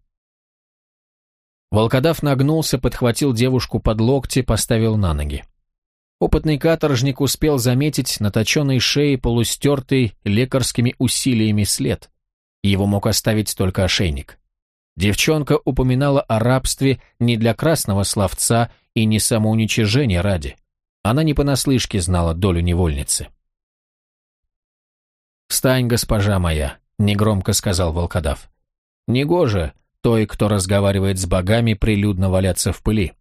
Speaker 1: Волкодав нагнулся, подхватил девушку под локти, поставил на ноги. Опытный каторжник успел заметить на точенной шее полустертый лекарскими усилиями след. Его мог оставить только ошейник. Девчонка упоминала о рабстве не для красного словца и не самоуничижения ради. Она не понаслышке знала долю невольницы. «Встань, госпожа моя», — негромко сказал волкодав. «Негоже той, кто разговаривает с богами, прилюдно валяться в пыли.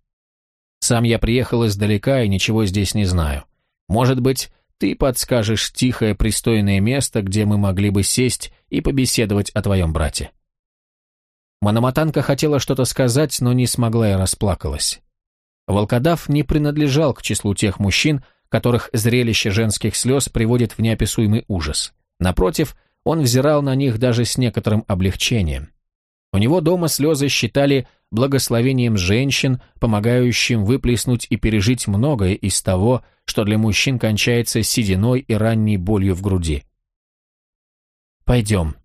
Speaker 1: Сам я приехал издалека и ничего здесь не знаю. Может быть, ты подскажешь тихое, пристойное место, где мы могли бы сесть и побеседовать о твоем брате. Мономатанка хотела что-то сказать, но не смогла и расплакалась. Волкодав не принадлежал к числу тех мужчин, которых зрелище женских слез приводит в неописуемый ужас. Напротив, он взирал на них даже с некоторым облегчением. У него дома слезы считали благословением женщин, помогающим выплеснуть и пережить многое из того, что для мужчин кончается сединой и ранней болью в груди. «Пойдем»,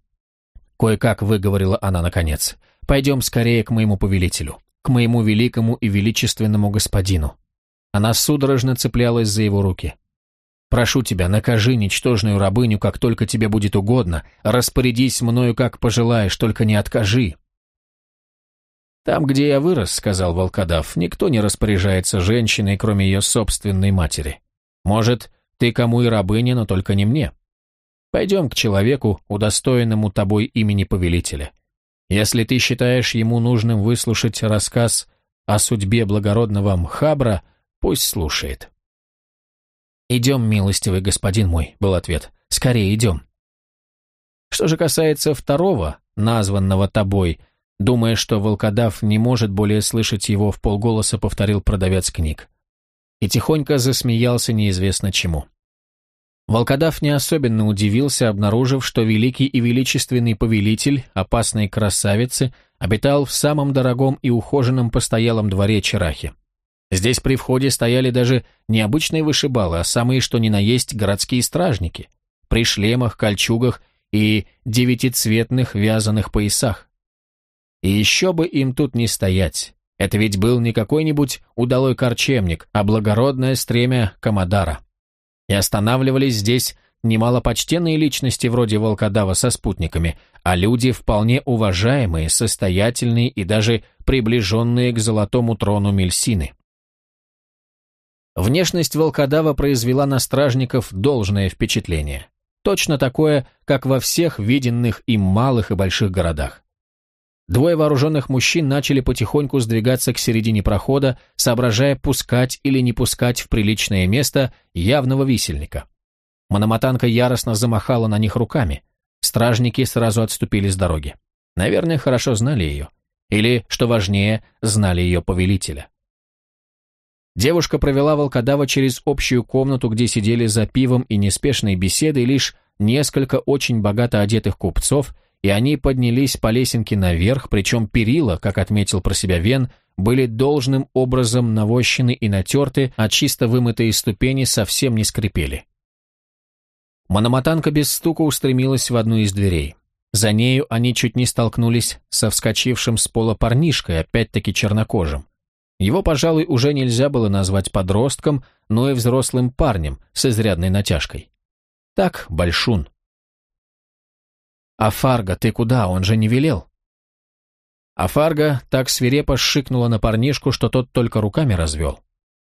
Speaker 1: Кое-как выговорила она наконец. «Пойдем скорее к моему повелителю, к моему великому и величественному господину». Она судорожно цеплялась за его руки. «Прошу тебя, накажи ничтожную рабыню, как только тебе будет угодно, распорядись мною, как пожелаешь, только не откажи». «Там, где я вырос, — сказал волкодав, — никто не распоряжается женщиной, кроме ее собственной матери. Может, ты кому и рабыня, но только не мне. Пойдем к человеку, удостоенному тобой имени повелителя. Если ты считаешь ему нужным выслушать рассказ о судьбе благородного Мхабра, пусть слушает. «Идем, милостивый господин мой», — был ответ. «Скорее идем». Что же касается второго, названного тобой, думая, что волкодав не может более слышать его, в полголоса повторил продавец книг. И тихонько засмеялся неизвестно чему. Волкодав не особенно удивился, обнаружив, что великий и величественный повелитель опасной красавицы обитал в самом дорогом и ухоженном постоялом дворе Черахи. Здесь при входе стояли даже не обычные вышибалы, а самые что ни на есть городские стражники, при шлемах, кольчугах и девятицветных вязаных поясах. И еще бы им тут не стоять. Это ведь был не какой-нибудь удалой корчемник, а благородное стремя Камадара. И останавливались здесь немало почтенные личности вроде волкодава со спутниками, а люди вполне уважаемые, состоятельные и даже приближенные к золотому трону Мельсины. Внешность волкодава произвела на стражников должное впечатление. Точно такое, как во всех виденных им малых и больших городах. Двое вооруженных мужчин начали потихоньку сдвигаться к середине прохода, соображая, пускать или не пускать в приличное место явного висельника. Мономатанка яростно замахала на них руками. Стражники сразу отступили с дороги. Наверное, хорошо знали ее. Или, что важнее, знали ее повелителя. Девушка провела волкодава через общую комнату, где сидели за пивом и неспешной беседой лишь несколько очень богато одетых купцов и они поднялись по лесенке наверх, причем перила, как отметил про себя Вен, были должным образом навощены и натерты, а чисто вымытые ступени совсем не скрипели. Мономатанка без стука устремилась в одну из дверей. За нею они чуть не столкнулись со вскочившим с пола парнишкой, опять-таки чернокожим. Его, пожалуй, уже нельзя было назвать подростком, но и взрослым парнем с изрядной натяжкой. Так, большун. «А Фарго, ты куда? Он же не велел». А Фарго так свирепо шикнула на парнишку, что тот только руками развел.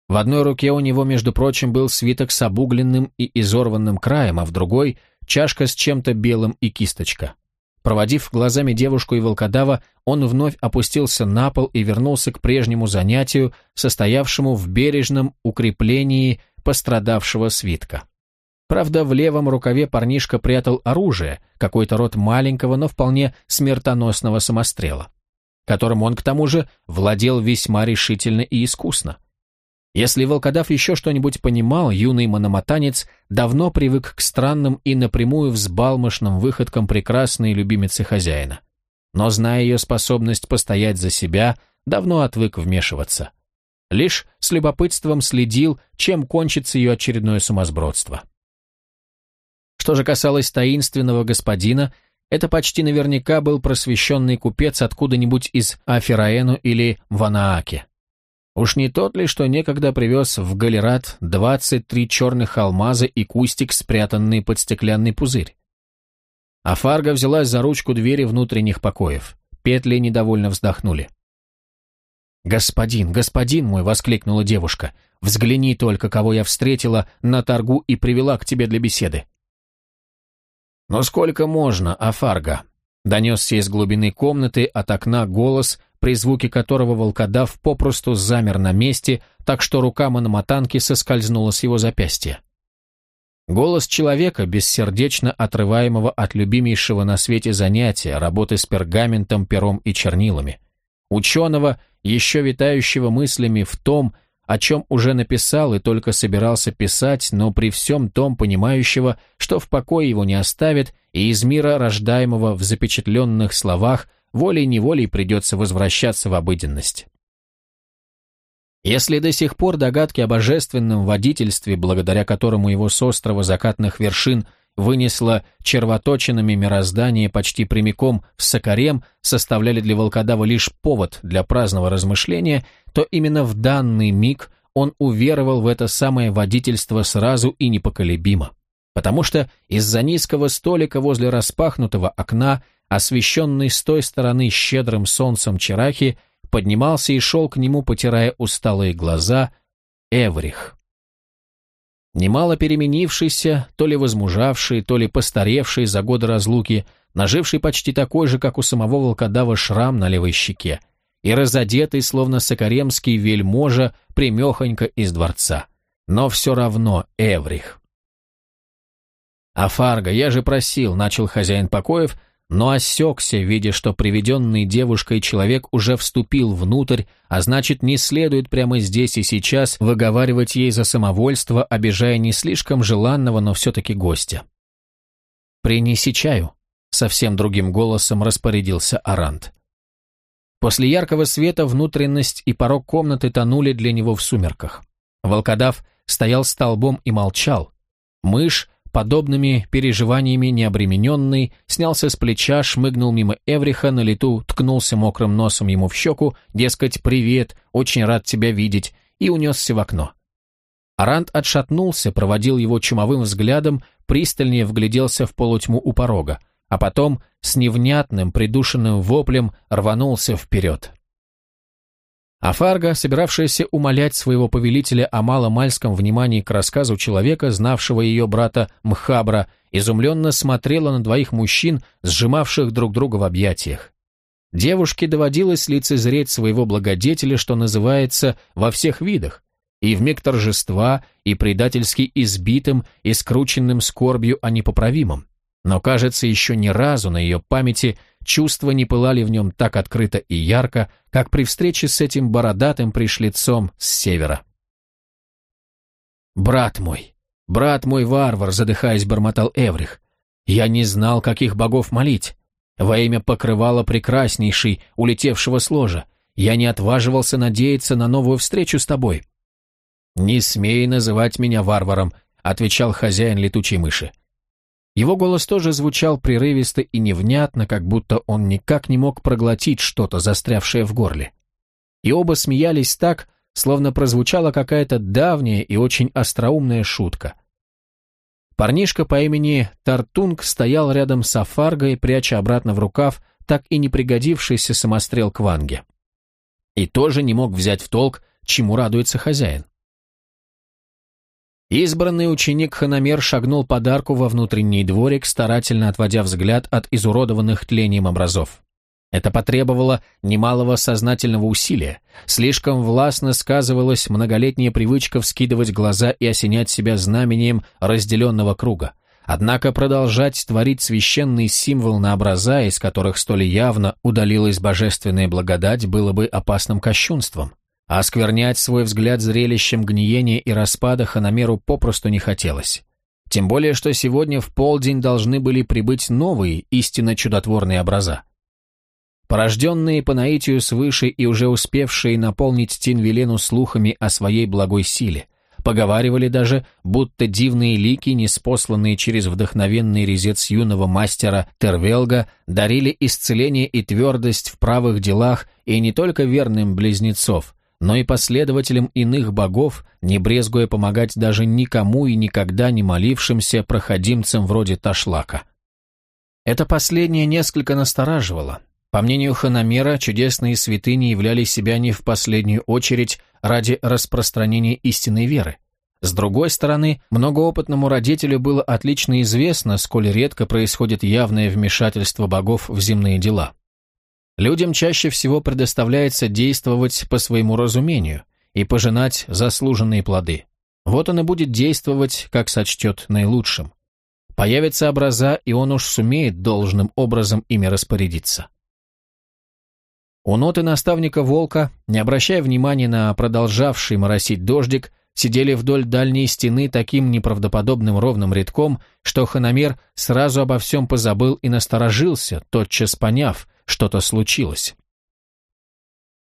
Speaker 1: В одной руке у него, между прочим, был свиток с обугленным и изорванным краем, а в другой — чашка с чем-то белым и кисточка. Проводив глазами девушку и волкодава, он вновь опустился на пол и вернулся к прежнему занятию, состоявшему в бережном укреплении пострадавшего свитка. Правда, в левом рукаве парнишка прятал оружие, какой-то род маленького, но вполне смертоносного самострела, которым он, к тому же, владел весьма решительно и искусно. Если волкодав еще что-нибудь понимал, юный мономатанец давно привык к странным и напрямую взбалмошным выходкам прекрасной любимицы хозяина. Но, зная ее способность постоять за себя, давно отвык вмешиваться. Лишь с любопытством следил, чем кончится ее очередное сумасбродство. Что же касалось таинственного господина, это почти наверняка был просвещенный купец откуда-нибудь из Афираэну или Ванааки. Уж не тот ли, что некогда привез в Галерат 23 черных алмаза и кустик, спрятанный под стеклянный пузырь? А Фарго взялась за ручку двери внутренних покоев. Петли недовольно вздохнули. «Господин, господин мой!» — воскликнула девушка. «Взгляни только, кого я встретила на торгу и привела к тебе для беседы. «Но сколько можно, Афарга?» Донесся из глубины комнаты от окна голос, при звуке которого волкодав попросту замер на месте, так что рука Мономатанки соскользнула с его запястья. Голос человека, бессердечно отрываемого от любимейшего на свете занятия, работы с пергаментом, пером и чернилами. Ученого, еще витающего мыслями в том, о чем уже написал и только собирался писать, но при всем том понимающего, что в покое его не оставит, и из мира, рождаемого в запечатленных словах, волей-неволей придется возвращаться в обыденность. Если до сих пор догадки о божественном водительстве, благодаря которому его с острова закатных вершин вынесло червоточинами мироздание почти прямиком в Сокарем, составляли для волкодава лишь повод для праздного размышления, то именно в данный миг он уверовал в это самое водительство сразу и непоколебимо. Потому что из-за низкого столика возле распахнутого окна, освещенный с той стороны щедрым солнцем Черахи, поднимался и шел к нему, потирая усталые глаза, Эврих. Немало переменившийся, то ли возмужавший, то ли постаревший за годы разлуки, наживший почти такой же, как у самого волкодава, шрам на левой щеке, и разодетый, словно сокаремский вельможа, примехонько из дворца. Но все равно Эврих. «А Фарго, я же просил», — начал хозяин покоев, но осекся, видя, что приведенный девушкой человек уже вступил внутрь, а значит, не следует прямо здесь и сейчас выговаривать ей за самовольство, обижая не слишком желанного, но все-таки гостя. «Принеси чаю», — совсем другим голосом распорядился Арант. После яркого света внутренность и порог комнаты тонули для него в сумерках. Волкодав стоял столбом и молчал. Мышь, подобными переживаниями необремененный, снялся с плеча, шмыгнул мимо Эвриха, на лету ткнулся мокрым носом ему в щеку, дескать, «Привет, очень рад тебя видеть», и унесся в окно. Арант отшатнулся, проводил его чумовым взглядом, пристальнее вгляделся в полутьму у порога а потом с невнятным придушенным воплем рванулся вперед. А Фарго, собиравшаяся умолять своего повелителя о маломальском внимании к рассказу человека, знавшего ее брата Мхабра, изумленно смотрела на двоих мужчин, сжимавших друг друга в объятиях. Девушке доводилось лицезреть своего благодетеля, что называется, во всех видах, и в миг торжества, и предательски избитым, и скрученным скорбью о непоправимом. Но, кажется, еще ни разу на ее памяти чувства не пылали в нем так открыто и ярко, как при встрече с этим бородатым пришлицом с севера. «Брат мой, брат мой варвар», — задыхаясь, бормотал Эврих, — «я не знал, каких богов молить. Во имя покрывала прекраснейший, улетевшего с ложа, я не отваживался надеяться на новую встречу с тобой». «Не смей называть меня варваром», — отвечал хозяин летучей мыши. Его голос тоже звучал прерывисто и невнятно, как будто он никак не мог проглотить что-то, застрявшее в горле. И оба смеялись так, словно прозвучала какая-то давняя и очень остроумная шутка. Парнишка по имени Тартунг стоял рядом с Афаргой, пряча обратно в рукав так и не пригодившийся самострел Кванге. И тоже не мог взять в толк, чему радуется хозяин. Избранный ученик Ханамер шагнул подарку во внутренний дворик, старательно отводя взгляд от изуродованных тлением образов. Это потребовало немалого сознательного усилия. Слишком властно сказывалась многолетняя привычка вскидывать глаза и осенять себя знамением разделенного круга. Однако продолжать творить священный символ на образа, из которых столь явно удалилась божественная благодать, было бы опасным кощунством а осквернять свой взгляд зрелищем гниения и распада Ханамеру попросту не хотелось. Тем более, что сегодня в полдень должны были прибыть новые, истинно чудотворные образа. Порожденные по наитию свыше и уже успевшие наполнить Тинвелену слухами о своей благой силе, поговаривали даже, будто дивные лики, неспосланные через вдохновенный резец юного мастера Тервелга, дарили исцеление и твердость в правых делах и не только верным близнецов, но и последователям иных богов, не брезгуя помогать даже никому и никогда не молившимся проходимцам вроде Ташлака. Это последнее несколько настораживало. По мнению Ханамера, чудесные святыни являли себя не в последнюю очередь ради распространения истинной веры. С другой стороны, многоопытному родителю было отлично известно, сколь редко происходит явное вмешательство богов в земные дела. Людям чаще всего предоставляется действовать по своему разумению и пожинать заслуженные плоды. Вот он и будет действовать, как сочтет наилучшим. Появятся образа, и он уж сумеет должным образом ими распорядиться. У ноты наставника Волка, не обращая внимания на продолжавший моросить дождик, сидели вдоль дальней стены таким неправдоподобным ровным рядком, что Ханамер сразу обо всем позабыл и насторожился, тотчас поняв, что-то случилось.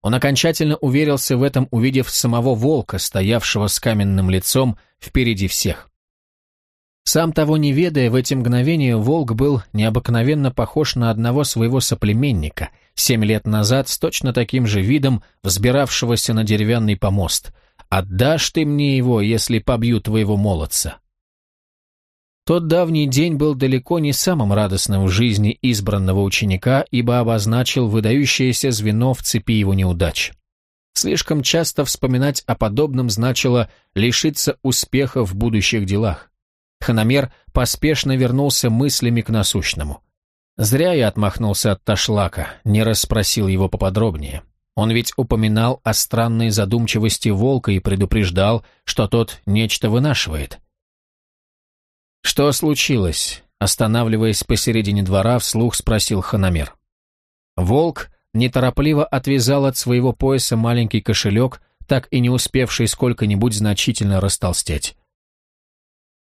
Speaker 1: Он окончательно уверился в этом, увидев самого волка, стоявшего с каменным лицом впереди всех. Сам того не ведая, в эти мгновения волк был необыкновенно похож на одного своего соплеменника, семь лет назад с точно таким же видом взбиравшегося на деревянный помост. «Отдашь ты мне его, если побью твоего молодца?» Тот давний день был далеко не самым радостным в жизни избранного ученика, ибо обозначил выдающееся звено в цепи его неудач. Слишком часто вспоминать о подобном значило лишиться успеха в будущих делах. Ханамер поспешно вернулся мыслями к насущному. Зря я отмахнулся от Ташлака, не расспросил его поподробнее. Он ведь упоминал о странной задумчивости волка и предупреждал, что тот нечто вынашивает. «Что случилось?» Останавливаясь посередине двора, вслух спросил Ханамер. Волк неторопливо отвязал от своего пояса маленький кошелек, так и не успевший сколько-нибудь значительно растолстеть.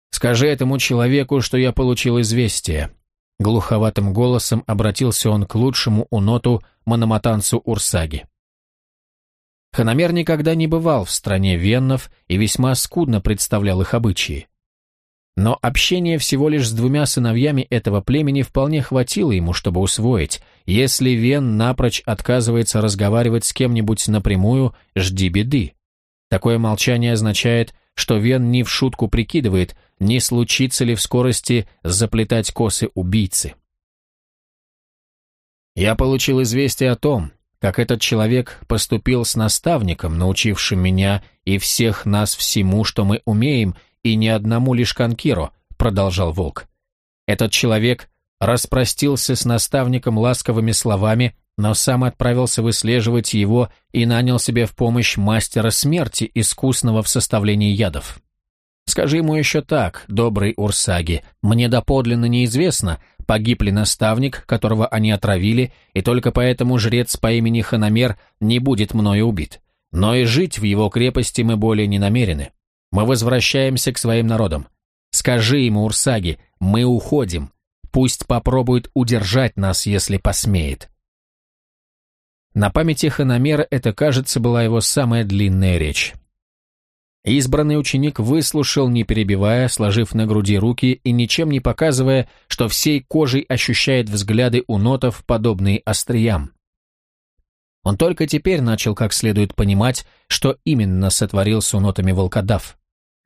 Speaker 1: «Скажи этому человеку, что я получил известие». Глуховатым голосом обратился он к лучшему уноту мономатанцу Урсаги. Ханамер никогда не бывал в стране веннов и весьма скудно представлял их обычаи. Но общение всего лишь с двумя сыновьями этого племени вполне хватило ему, чтобы усвоить. Если Вен напрочь отказывается разговаривать с кем-нибудь напрямую, жди беды. Такое молчание означает, что Вен не в шутку прикидывает, не случится ли в скорости заплетать косы убийцы. Я получил известие о том, как этот человек поступил с наставником, научившим меня и всех нас всему, что мы умеем, и ни одному лишь Конкиро», — продолжал Волк. «Этот человек распростился с наставником ласковыми словами, но сам отправился выслеживать его и нанял себе в помощь мастера смерти, искусного в составлении ядов. Скажи ему еще так, добрый Урсаги, мне доподлинно неизвестно, погиб ли наставник, которого они отравили, и только поэтому жрец по имени Ханамер не будет мною убит. Но и жить в его крепости мы более не намерены. Мы возвращаемся к своим народам. Скажи ему, Урсаги, мы уходим. Пусть попробует удержать нас, если посмеет. На памяти Ханамера это, кажется, была его самая длинная речь. Избранный ученик выслушал, не перебивая, сложив на груди руки и ничем не показывая, что всей кожей ощущает взгляды у нотов, подобные остриям. Он только теперь начал как следует понимать, что именно сотворил с унотами волкодав.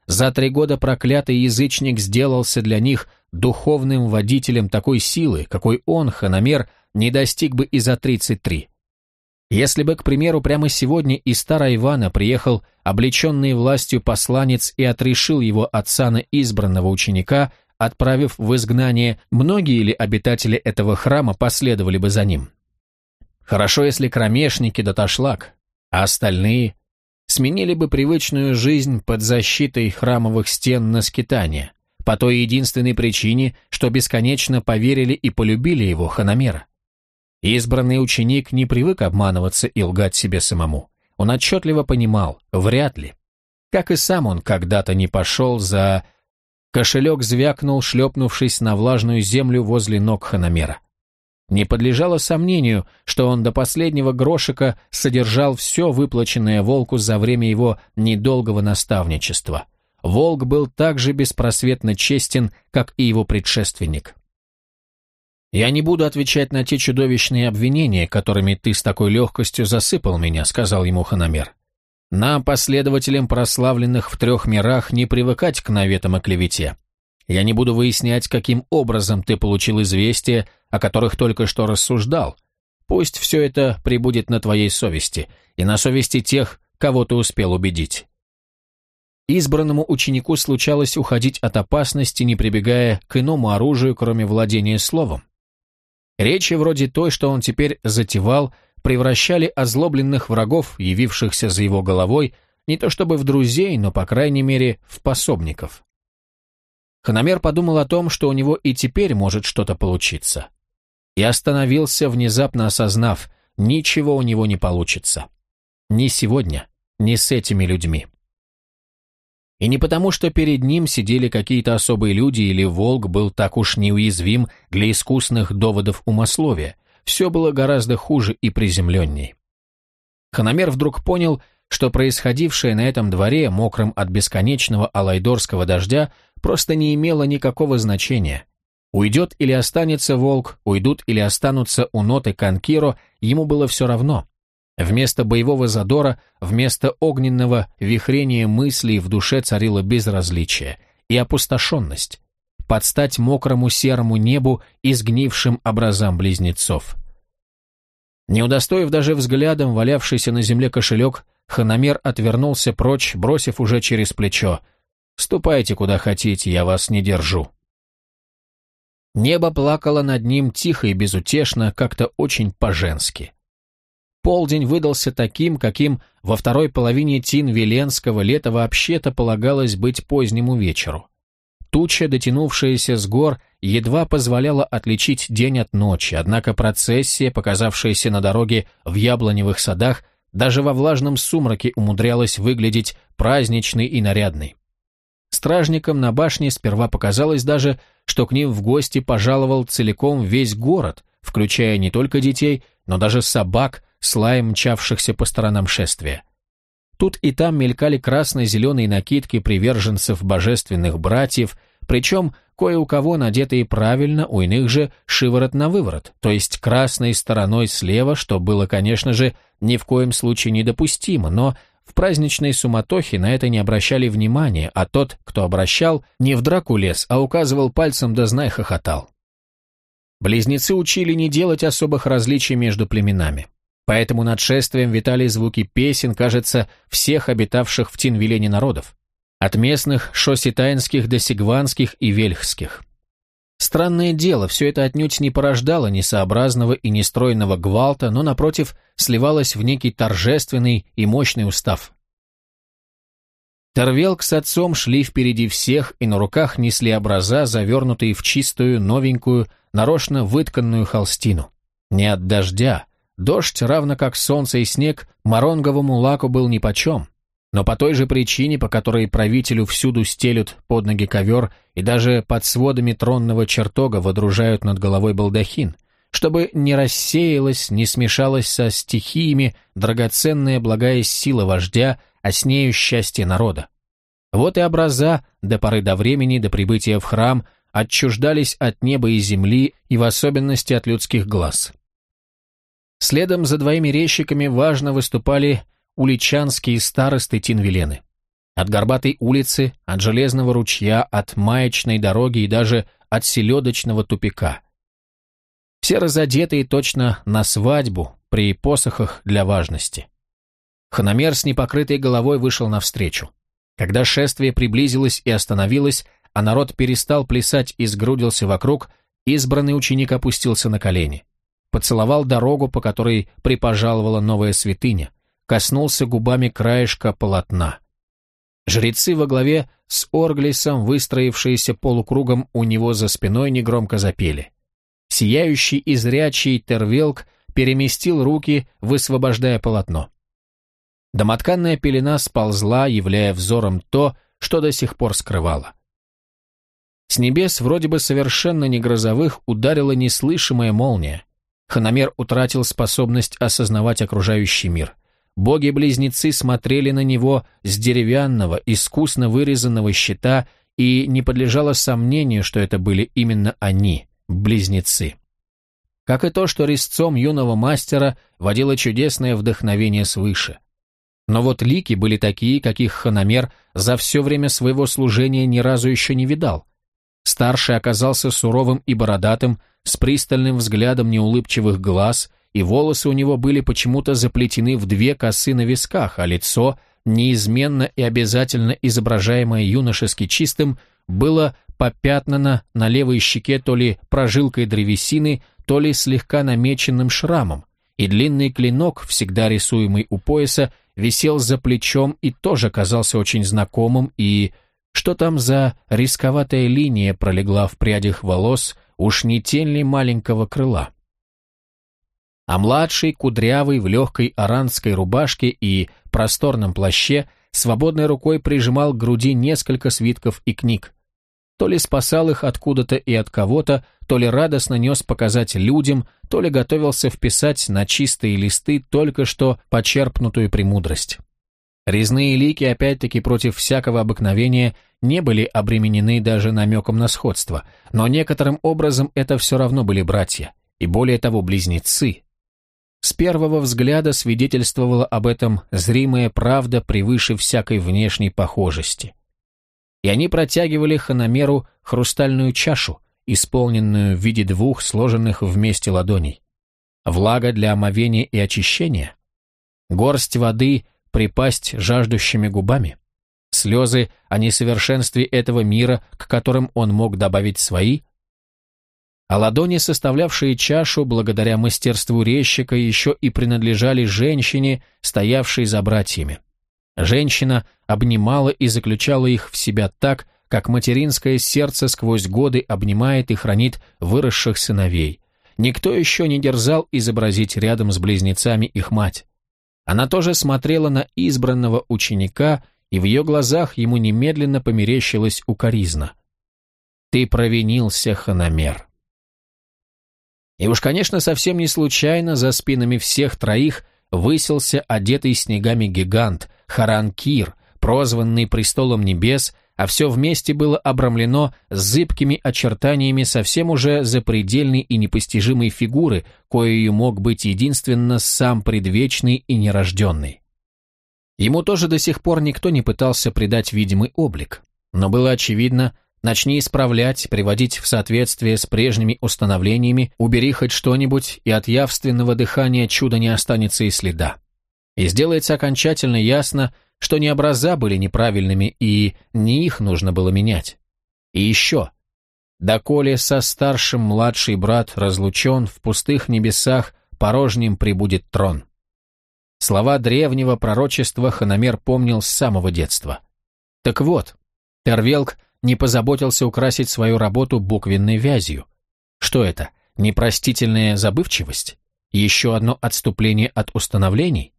Speaker 1: За три года проклятый язычник сделался для них духовным водителем такой силы, какой он, Ханамер, не достиг бы и за 33. Если бы, к примеру, прямо сегодня из Стара Ивана приехал облеченный властью посланец и отрешил его от сана избранного ученика, отправив в изгнание, многие ли обитатели этого храма последовали бы за ним? Хорошо, если кромешники да а остальные сменили бы привычную жизнь под защитой храмовых стен на скитание, по той единственной причине, что бесконечно поверили и полюбили его Ханамера. Избранный ученик не привык обманываться и лгать себе самому. Он отчетливо понимал, вряд ли. Как и сам он когда-то не пошел за... Кошелек звякнул, шлепнувшись на влажную землю возле ног Ханамера. Не подлежало сомнению, что он до последнего грошика содержал все выплаченное волку за время его недолгого наставничества. Волк был так же беспросветно честен, как и его предшественник. «Я не буду отвечать на те чудовищные обвинения, которыми ты с такой легкостью засыпал меня», — сказал ему Ханамер. «Нам, последователям прославленных в трех мирах, не привыкать к наветам и клевете. Я не буду выяснять, каким образом ты получил известие, о которых только что рассуждал. Пусть все это прибудет на твоей совести и на совести тех, кого ты успел убедить. Избранному ученику случалось уходить от опасности, не прибегая к иному оружию, кроме владения словом. Речи вроде той, что он теперь затевал, превращали озлобленных врагов, явившихся за его головой, не то чтобы в друзей, но, по крайней мере, в пособников. Ханамер подумал о том, что у него и теперь может что-то получиться. И остановился, внезапно осознав, ничего у него не получится. Ни сегодня, ни с этими людьми. И не потому, что перед ним сидели какие-то особые люди или волк был так уж неуязвим для искусных доводов умословия. Все было гораздо хуже и приземленней. Ханамер вдруг понял, что происходившее на этом дворе, мокром от бесконечного алайдорского дождя, просто не имело никакого значения. Уйдет или останется волк, уйдут или останутся у ноты Канкиро, ему было все равно. Вместо боевого задора, вместо огненного вихрения мыслей в душе царило безразличие и опустошенность, под стать мокрому серому небу и сгнившим образам близнецов. Не удостоив даже взглядом валявшийся на земле кошелек, Ханамер отвернулся прочь, бросив уже через плечо. «Ступайте куда хотите, я вас не держу». Небо плакало над ним тихо и безутешно, как-то очень по-женски. Полдень выдался таким, каким во второй половине Тин-Веленского лета вообще-то полагалось быть позднему вечеру. Туча, дотянувшаяся с гор, едва позволяла отличить день от ночи, однако процессия, показавшаяся на дороге в яблоневых садах, даже во влажном сумраке умудрялась выглядеть праздничной и нарядной. Стражникам на башне сперва показалось даже, что к ним в гости пожаловал целиком весь город, включая не только детей, но даже собак, с лаем мчавшихся по сторонам шествия. Тут и там мелькали красно-зеленые накидки приверженцев божественных братьев, причем кое у кого надетые правильно, у иных же шиворот на выворот, то есть красной стороной слева, что было, конечно же, ни в коем случае недопустимо, но в праздничной суматохе на это не обращали внимания, а тот, кто обращал, не в драку лез, а указывал пальцем да знай хохотал. Близнецы учили не делать особых различий между племенами. Поэтому над шествием витали звуки песен, кажется, всех обитавших в Тинвилене народов от местных шоситаинских до сигванских и вельхских. Странное дело, все это отнюдь не порождало несообразного и нестройного гвалта, но, напротив, сливалось в некий торжественный и мощный устав. Торвелк с отцом шли впереди всех и на руках несли образа, завернутые в чистую, новенькую, нарочно вытканную холстину. Не от дождя. Дождь, равно как солнце и снег, моронговому лаку был нипочем. Но по той же причине, по которой правителю всюду стелют под ноги ковер и даже под сводами тронного чертога водружают над головой балдахин, чтобы не рассеялась, не смешалась со стихиями драгоценная благая сила вождя, а с нею счастье народа. Вот и образа, до поры до времени, до прибытия в храм, отчуждались от неба и земли, и в особенности от людских глаз. Следом за двоими резчиками важно выступали уличанские старосты Тинвилены. От Горбатой улицы, от Железного ручья, от Маячной дороги и даже от Селедочного тупика. Все разодетые точно на свадьбу, при посохах для важности. Хономер с непокрытой головой вышел навстречу. Когда шествие приблизилось и остановилось, а народ перестал плясать и сгрудился вокруг, избранный ученик опустился на колени. Поцеловал дорогу, по которой припожаловала новая святыня, коснулся губами краешка полотна. Жрецы во главе с Орглисом, выстроившиеся полукругом у него за спиной, негромко запели. Сияющий и зрячий Тервелк переместил руки, высвобождая полотно. Домотканная пелена сползла, являя взором то, что до сих пор скрывала. С небес, вроде бы совершенно не грозовых, ударила неслышимая молния. Ханамер утратил способность осознавать окружающий мир. Боги-близнецы смотрели на него с деревянного, искусно вырезанного щита, и не подлежало сомнению, что это были именно они, близнецы. Как и то, что резцом юного мастера водило чудесное вдохновение свыше. Но вот лики были такие, каких Ханамер за все время своего служения ни разу еще не видал. Старший оказался суровым и бородатым, с пристальным взглядом неулыбчивых глаз, и волосы у него были почему-то заплетены в две косы на висках, а лицо, неизменно и обязательно изображаемое юношески чистым, было попятнано на левой щеке то ли прожилкой древесины, то ли слегка намеченным шрамом, и длинный клинок, всегда рисуемый у пояса, висел за плечом и тоже казался очень знакомым, и что там за рисковатая линия пролегла в прядях волос, уж не тень ли маленького крыла? А младший, кудрявый, в легкой аранской рубашке и просторном плаще, свободной рукой прижимал к груди несколько свитков и книг. То ли спасал их откуда-то и от кого-то, то ли радостно нес показать людям, то ли готовился вписать на чистые листы только что почерпнутую премудрость. Резные лики, опять-таки против всякого обыкновения, не были обременены даже намеком на сходство, но некоторым образом это все равно были братья, и более того близнецы, с первого взгляда свидетельствовала об этом зримая правда превыше всякой внешней похожести. И они протягивали ханамеру хрустальную чашу, исполненную в виде двух сложенных вместе ладоней. Влага для омовения и очищения. Горсть воды, припасть жаждущими губами? Слезы о несовершенстве этого мира, к которым он мог добавить свои? А ладони, составлявшие чашу, благодаря мастерству резчика, еще и принадлежали женщине, стоявшей за братьями. Женщина обнимала и заключала их в себя так, как материнское сердце сквозь годы обнимает и хранит выросших сыновей. Никто еще не дерзал изобразить рядом с близнецами их мать. Она тоже смотрела на избранного ученика, и в ее глазах ему немедленно померещилась укоризна. «Ты провинился, Ханамер». И уж, конечно, совсем не случайно за спинами всех троих высился одетый снегами гигант, Харанкир, прозванный престолом небес, а все вместе было обрамлено зыбкими очертаниями совсем уже запредельной и непостижимой фигуры, коею мог быть единственно сам предвечный и нерожденный. Ему тоже до сих пор никто не пытался придать видимый облик, но было очевидно, начни исправлять, приводить в соответствие с прежними установлениями, убери хоть что-нибудь, и от явственного дыхания чуда не останется и следа. И сделается окончательно ясно, что не образа были неправильными, и не их нужно было менять. И еще. Доколе со старшим младший брат разлучен, в пустых небесах порожним прибудет трон. Слова древнего пророчества Ханамер помнил с самого детства. Так вот, Тервелк не позаботился украсить свою работу буквенной вязью. Что это, непростительная забывчивость? Еще одно отступление от установлений?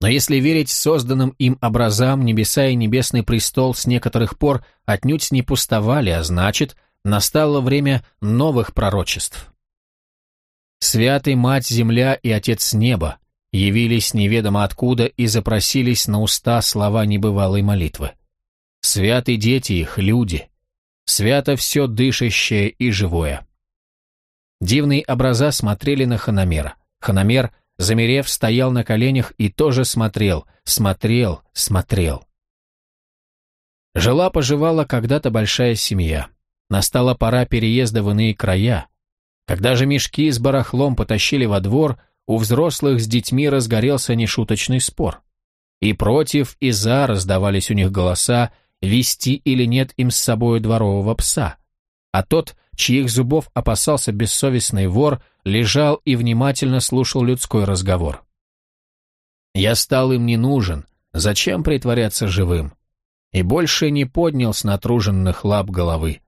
Speaker 1: Но если верить созданным им образам, небеса и небесный престол с некоторых пор отнюдь не пустовали, а значит, настало время новых пророчеств. Святый Мать Земля и Отец Неба явились неведомо откуда и запросились на уста слова небывалой молитвы. Святы дети их, люди. Свято все дышащее и живое. Дивные образа смотрели на Ханамера. Ханамер Замерев, стоял на коленях и тоже смотрел, смотрел, смотрел. Жила-поживала когда-то большая семья. Настала пора переезда в иные края. Когда же мешки с барахлом потащили во двор, у взрослых с детьми разгорелся нешуточный спор. И против, и за раздавались у них голоса, вести или нет им с собой дворового пса. А тот, чьих зубов опасался бессовестный вор, лежал и внимательно слушал людской разговор. «Я стал им не нужен, зачем притворяться живым?» И больше не поднял с натруженных лап головы.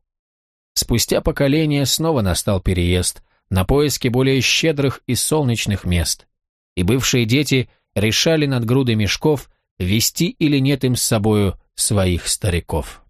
Speaker 1: Спустя поколение снова настал переезд, на поиски более щедрых и солнечных мест, и бывшие дети решали над грудой мешков, вести или нет им с собою своих стариков.